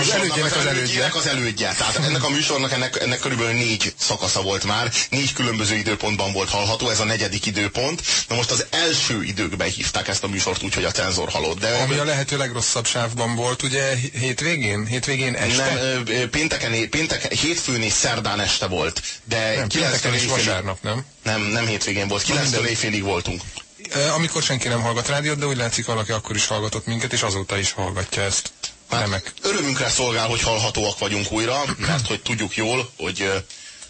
C: az elődjének az elődje.
B: az elődje. Tehát ennek a műsornak ennek, ennek körülbelül négy szakasza volt már, négy különböző időpontban volt hallható, ez a negyedik időpont. Na most az első időkben hívták ezt a műsort úgy, hogy a cenzor halott. De
C: Ami a lehető legrosszabb sávban volt, ugye hétvégén? Hétvégén este?
B: Nem, pénteken, pénteken, hétfőn és szerdán este volt. De
C: nem, pénteken és vasárnap, nem?
B: Nem, nem hétvégén volt, 9-től éjfélig voltunk
C: amikor senki nem hallgat rádiót, de úgy látszik valaki akkor is hallgatott minket, és azóta is hallgatja ezt.
B: Hát, Örömünkre szolgál, hogy hallhatóak vagyunk újra, mert hogy tudjuk jól, hogy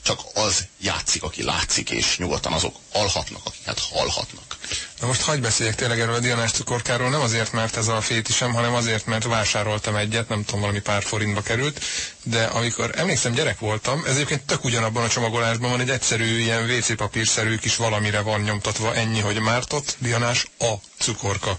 B: csak az játszik, aki látszik, és nyugodtan azok alhatnak, akiket hallhatnak.
C: Na most hagyj beszéljek tényleg erről a dianás cukorkáról, nem azért, mert ez a fétisem, hanem azért, mert vásároltam egyet, nem tudom, valami pár forintba került, de amikor emlékszem, gyerek voltam, ez egyébként tök ugyanabban a csomagolásban van egy egyszerű ilyen WC papírszerű kis valamire van nyomtatva ennyi, hogy mártott, dianás a cukorka.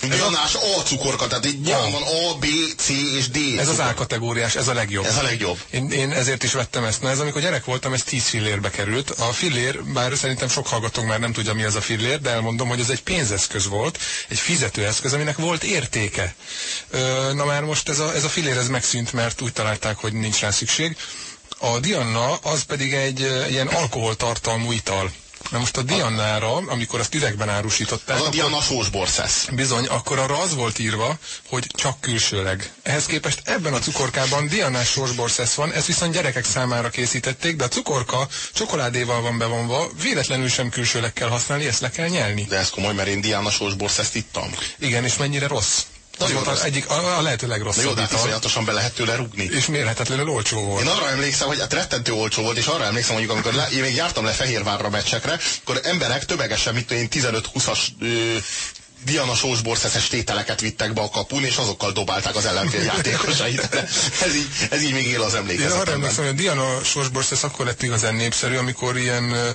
B: Dianás A cukorka, tehát így nyilván van A, B, C és D.
C: Ez az A kategóriás, ez a legjobb.
B: Ez a legjobb.
C: Én, én ezért is vettem ezt. Na ez amikor gyerek voltam, ez 10 fillérbe került. A fillér, bár szerintem sok hallgatónk már nem tudja mi az a fillér, de elmondom, hogy ez egy pénzeszköz volt, egy fizetőeszköz, aminek volt értéke. Na már most ez a, ez a fillér ez megszűnt, mert úgy találták, hogy nincs rá szükség. A Dianna az pedig egy ilyen alkoholtartalmú ital. Na most a Diannára, amikor azt üvegben árusították...
B: Az a Diana sósborszesz.
C: Bizony, akkor arra az volt írva, hogy csak külsőleg. Ehhez képest ebben a cukorkában dianás sorsborszesz van, ezt viszont gyerekek számára készítették, de a cukorka csokoládéval van bevonva, véletlenül sem külsőleg kell használni, ezt le kell nyelni.
B: De ez komoly, mert én Diana sósborszeszt ittam.
C: Igen, és mennyire rossz. Az volt az egyik, a, a lehető
B: Na jó,
C: legrosszabb
B: de hát iszonyatosan be lehet tőle rugni.
C: és mérhetetlenül olcsó volt.
B: Én arra emlékszem, hogy hát rettentő olcsó volt, és arra emlékszem, hogy amikor le, én még jártam le Fehérvárra meccsekre, akkor emberek tömegesen, mit tudom én, 15-20-as ö, Diana sósborszeszes tételeket vittek be a kapun, és azokkal dobálták az ellenfél játékosait. Ez így, ez így még él az
C: Én arra
B: emlékezetemben.
C: emlékszem, hogy a Diana sorsborszesz akkor lett igazán népszerű, amikor ilyen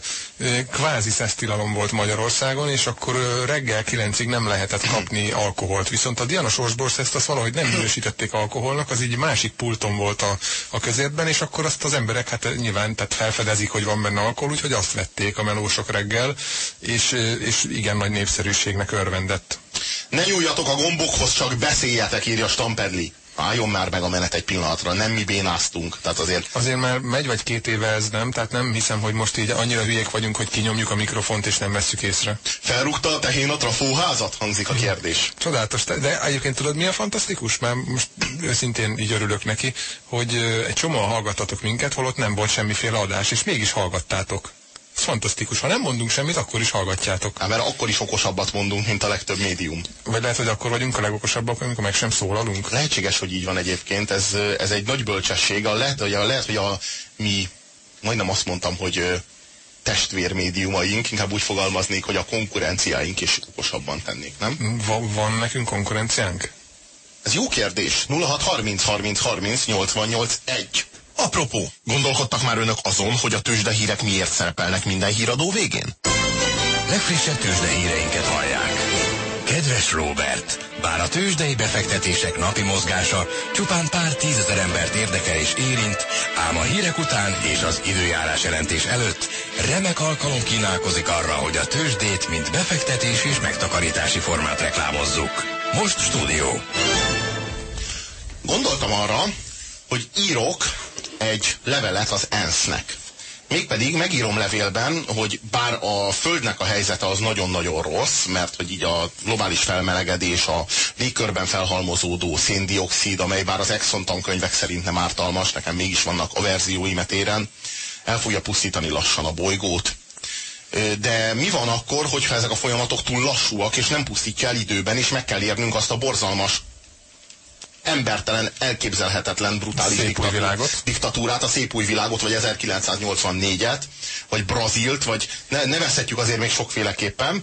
C: kvázi szesztilalom volt Magyarországon, és akkor reggel kilencig nem lehetett kapni alkoholt. Viszont a Diana sorsborszeszt azt valahogy nem minősítették alkoholnak, az így másik pulton volt a, a közértben, és akkor azt az emberek hát nyilván tehát felfedezik, hogy van benne alkohol, úgyhogy azt vették a melósok reggel, és, és igen nagy népszerűségnek örvendett.
B: Ne nyúljatok a gombokhoz, csak beszéljetek, írja Stamperli. Álljon már meg a menet egy pillanatra, nem mi bénáztunk. Tehát azért
C: Azért már megy vagy két éve ez nem, tehát nem hiszem, hogy most így annyira hülyék vagyunk, hogy kinyomjuk a mikrofont és nem vesszük észre.
B: felrúgta a tehén a trafóházat, hangzik a kérdés.
C: Csodálatos, de- egyébként tudod mi a fantasztikus? Már most őszintén így örülök neki, hogy egy csomóan hallgattatok minket, holott nem volt semmiféle adás, és mégis hallgattátok. Ez fantasztikus. Ha nem mondunk semmit, akkor is hallgatjátok.
B: Hát, mert akkor is okosabbat mondunk, mint a legtöbb médium.
C: Vagy lehet, hogy akkor vagyunk a legokosabbak, amikor meg sem szólalunk.
B: Lehetséges, hogy így van egyébként, ez, ez egy nagy bölcsesség. A lehet, hogy a, lehet, hogy a mi, majdnem azt mondtam, hogy testvérmédiumaink, inkább úgy fogalmaznék, hogy a konkurenciáink is okosabban tennék, nem?
C: Va van nekünk konkurenciánk?
B: Ez jó kérdés. 0630 30 30 88 1. Apropó, gondolkodtak már önök azon, hogy a tőzsdehírek miért szerepelnek minden híradó végén?
A: Legfrissebb tőzsde híreinket hallják. Kedves Robert, bár a tőzsdei befektetések napi mozgása csupán pár tízezer embert érdekel és érint, ám a hírek után és az időjárás jelentés előtt remek alkalom kínálkozik arra, hogy a tőzsdét, mint befektetés és megtakarítási formát reklámozzuk. Most stúdió.
B: Gondoltam arra, hogy írok egy levelet az ENSZ-nek. Mégpedig megírom levélben, hogy bár a Földnek a helyzete az nagyon-nagyon rossz, mert hogy így a globális felmelegedés, a légkörben felhalmozódó széndiokszid, amely bár az Exxon tankönyvek szerint nem ártalmas, nekem mégis vannak averzióim e téren, el fogja pusztítani lassan a bolygót. De mi van akkor, hogyha ezek a folyamatok túl lassúak, és nem pusztítja el időben, és meg kell érnünk azt a borzalmas embertelen, elképzelhetetlen, brutális
C: Szép új
B: diktatú-
C: világot.
B: diktatúrát, a szép új világot, vagy 1984-et, vagy Brazilt, vagy ne, nevezhetjük azért még sokféleképpen,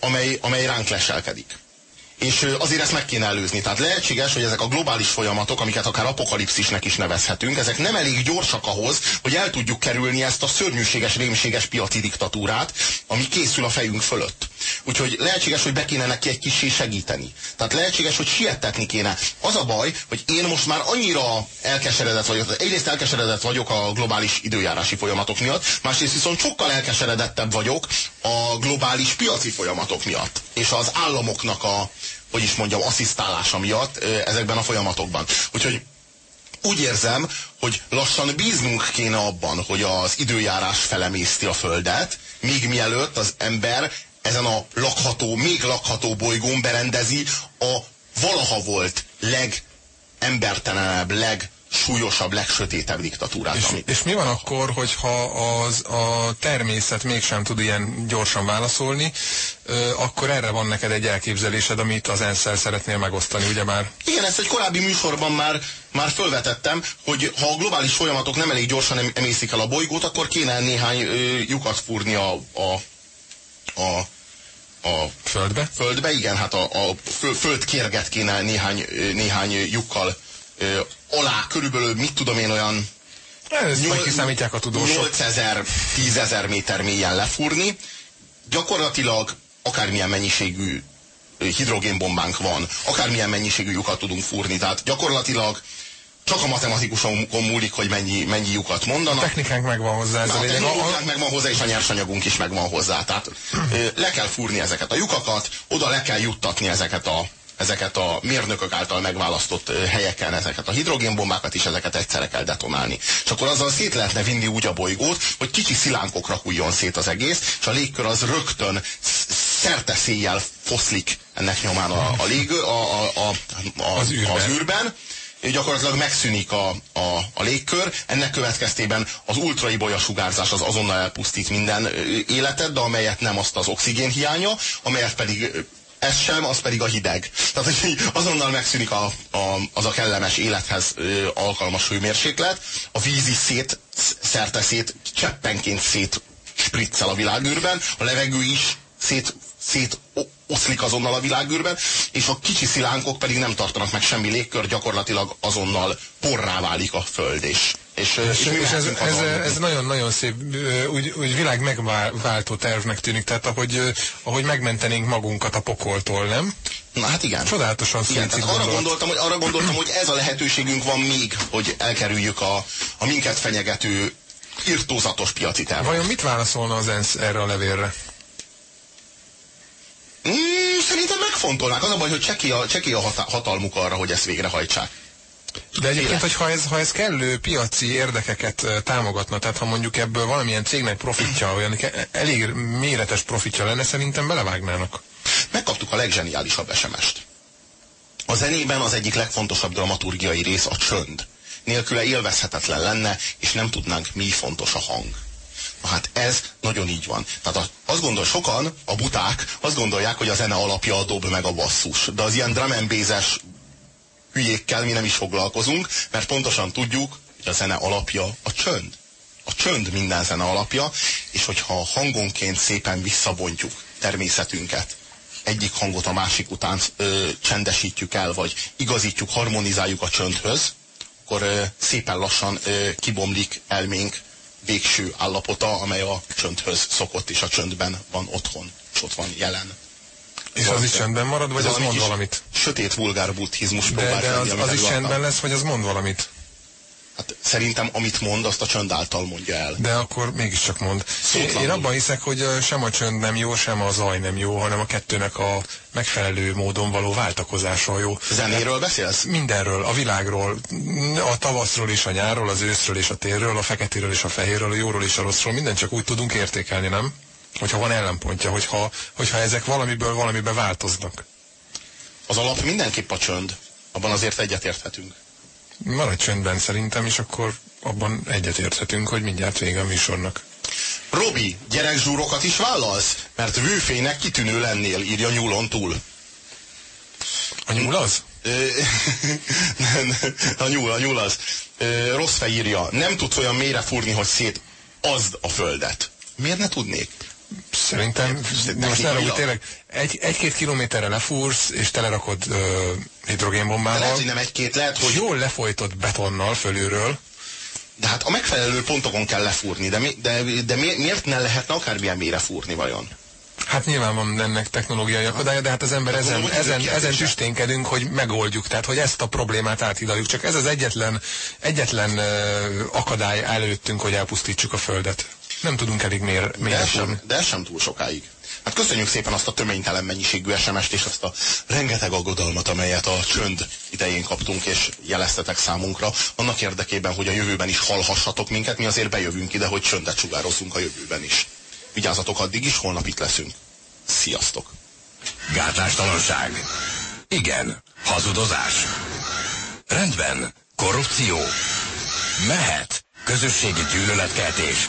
B: amely, amely ránk leselkedik. És azért ezt meg kéne előzni. Tehát lehetséges, hogy ezek a globális folyamatok, amiket akár apokalipszisnek is nevezhetünk, ezek nem elég gyorsak ahhoz, hogy el tudjuk kerülni ezt a szörnyűséges, rémséges piaci diktatúrát, ami készül a fejünk fölött. Úgyhogy lehetséges, hogy be kéne neki egy kicsi segíteni. Tehát lehetséges, hogy siettetni kéne. Az a baj, hogy én most már annyira elkeseredett vagyok, egyrészt elkeseredett vagyok a globális időjárási folyamatok miatt, másrészt viszont sokkal elkeseredettebb vagyok a globális piaci folyamatok miatt. És az államoknak a, hogy is mondjam, asszisztálása miatt ezekben a folyamatokban. Úgyhogy úgy érzem, hogy lassan bíznunk kéne abban, hogy az időjárás felemészti a Földet, még mielőtt az ember ezen a lakható, még lakható bolygón berendezi a valaha volt legembertelenebb, legsúlyosabb, legsötétebb diktatúrát.
C: És,
B: amit
C: és mi van akkor, hogyha az, a természet mégsem tud ilyen gyorsan válaszolni, ö, akkor erre van neked egy elképzelésed, amit az ensz szeretnél megosztani, ugye már?
B: Igen, ezt egy korábbi műsorban már, már fölvetettem, hogy ha a globális folyamatok nem elég gyorsan em- emészik el a bolygót, akkor kéne néhány ö, lyukat fúrni a, a, a, a
C: Földbe?
B: földbe, igen, hát a, a föl, földkérget kéne néhány, néhány lyukkal ö, alá, körülbelül, mit tudom én, olyan
C: Ezt majd kiszámítják a tudósok.
B: 8000, 10.000 méter mélyen lefúrni. Gyakorlatilag akármilyen mennyiségű hidrogénbombánk van, akármilyen mennyiségű lyukat tudunk fúrni, tehát gyakorlatilag csak a matematikuson múlik, hogy mennyi, mennyi lyukat
C: A
B: mondanak.
C: technikánk megvan hozzá, ez a
B: a.
C: A, a,
B: megvan hozzá, és a nyersanyagunk is megvan hozzá. Tehát le kell fúrni ezeket a lyukakat, oda le kell juttatni ezeket a, ezeket a mérnökök által megválasztott helyeken, ezeket a hidrogénbombákat is, ezeket egyszerre kell detonálni. És akkor azzal szét lehetne vinni úgy a bolygót, hogy kicsi szilánkokra hulljon szét az egész, és a légkör az rögtön sz- szerte széjjel foszlik ennek nyomán a, a légő, a, a, a, a,
C: Az űrben.
B: az űrben gyakorlatilag megszűnik a, a, a légkör, ennek következtében az ultraibolya sugárzás az azonnal elpusztít minden életet, de amelyet nem azt az oxigén hiánya, amelyet pedig ez sem, az pedig a hideg. Tehát hogy azonnal megszűnik a, a, az a kellemes élethez ö, alkalmas hőmérséklet, a víz is szét, sz- szerte szét, cseppenként szét spriccel a világűrben, a levegő is szét, szét oszlik azonnal a világűrben, és a kicsi szilánkok pedig nem tartanak meg semmi légkör, gyakorlatilag azonnal porrá válik a föld, és, és, és,
C: és, és ez, ez, nagyon-nagyon szép, úgy, úgy világ megváltó tervnek tűnik, tehát ahogy, ahogy megmentenénk magunkat a pokoltól, nem?
B: Na hát igen.
C: Csodálatosan
B: Igen, tehát arra
C: gondolat.
B: gondoltam, hogy, arra gondoltam, hogy ez a lehetőségünk van még, hogy elkerüljük a, a minket fenyegető irtózatos piaci tervet.
C: Vajon mit válaszolna az ENSZ erre a levélre?
B: Mm, szerintem megfontolnák. Az a baj, hogy csekély a, csekély a hata- hatalmuk arra, hogy ezt végrehajtsák.
C: De egyébként,
B: Éles.
C: hogyha ez, ha ez kellő piaci érdekeket támogatna, tehát ha mondjuk ebből valamilyen cégnek profitja, olyan elég méretes profitja lenne, szerintem belevágnának.
B: Megkaptuk a legzseniálisabb SMS-t. A zenében az egyik legfontosabb dramaturgiai rész a csönd. Nélküle élvezhetetlen lenne, és nem tudnánk, mi fontos a hang. Hát ez nagyon így van. Tehát azt gondol sokan, a buták, azt gondolják, hogy a zene alapja a dob meg a basszus. De az ilyen drum and bass-es mi nem is foglalkozunk, mert pontosan tudjuk, hogy a zene alapja a csönd. A csönd minden zene alapja, és hogyha hangonként szépen visszabontjuk természetünket, egyik hangot a másik után ö, csendesítjük el, vagy igazítjuk, harmonizáljuk a csöndhöz, akkor ö, szépen lassan ö, kibomlik elménk végső állapota, amely a csöndhöz szokott, és a csöndben van otthon, és ott van jelen.
C: És az is csendben marad, vagy az mond valamit?
B: Sötét vulgár buddhizmus
C: De,
B: próbál
C: de
B: lenni,
C: az, az is csendben lesz, vagy az mond valamit?
B: Hát szerintem amit mond, azt a csönd által mondja el.
C: De akkor mégiscsak mond.
B: Szótlanul.
C: én abban hiszek, hogy sem a csönd nem jó, sem a zaj nem jó, hanem a kettőnek a megfelelő módon való váltakozása jó.
B: Zenéről beszélsz?
C: Mindenről, a világról, a tavaszról és a nyárról, az őszről és a térről, a feketéről és a fehérről, a jóról és a rosszról, mindent csak úgy tudunk értékelni, nem? Hogyha van ellenpontja, hogyha, hogyha ezek valamiből valamibe változnak.
B: Az alap mindenképp a csönd. Abban azért egyetérthetünk.
C: Maradj csöndben szerintem, és akkor abban egyetérthetünk, hogy mindjárt vége a műsornak.
B: Robi, gyerekzsúrokat is vállalsz? Mert vőfének kitűnő lennél, írja nyúlon túl.
C: A nyúl az?
B: A nyúl, a nyúl az. Rossz írja, nem tudsz olyan mélyre fúrni, hogy szét azd a földet. Miért ne tudnék?
C: Szerintem, de most
B: technikailag.
C: hogy tényleg egy, egy-két kilométerre lefúrsz, és telerakod ö,
B: De lehet,
C: hidrogénbombával,
B: hogy nem egy-két, lehet,
C: hogy jól lefolytott betonnal fölülről,
B: De hát a megfelelő pontokon kell lefúrni. De, mi, de, de mi, miért ne lehetne akármilyen mélyre fúrni vajon?
C: Hát nyilván van ennek technológiai akadálya, de hát az ember ezen,
B: hogy
C: ezen,
B: időkérdése.
C: ezen tüsténkedünk, hogy megoldjuk, tehát hogy ezt a problémát áthidaljuk. Csak ez az egyetlen, egyetlen akadály előttünk, hogy elpusztítsuk a Földet. Nem tudunk elég mér,
B: De
C: fúrni.
B: sem, de ez sem túl sokáig. Hát köszönjük szépen azt a töménytelen mennyiségű SMS-t és azt a rengeteg aggodalmat, amelyet a csönd idején kaptunk és jeleztetek számunkra. Annak érdekében, hogy a jövőben is hallhassatok minket, mi azért bejövünk ide, hogy csöndet sugározzunk a jövőben is. Vigyázzatok addig is, holnap itt leszünk. Sziasztok!
A: Gátlástalanság. Igen. Hazudozás. Rendben. Korrupció? Mehet. Közösségi gyűlöletkeltés?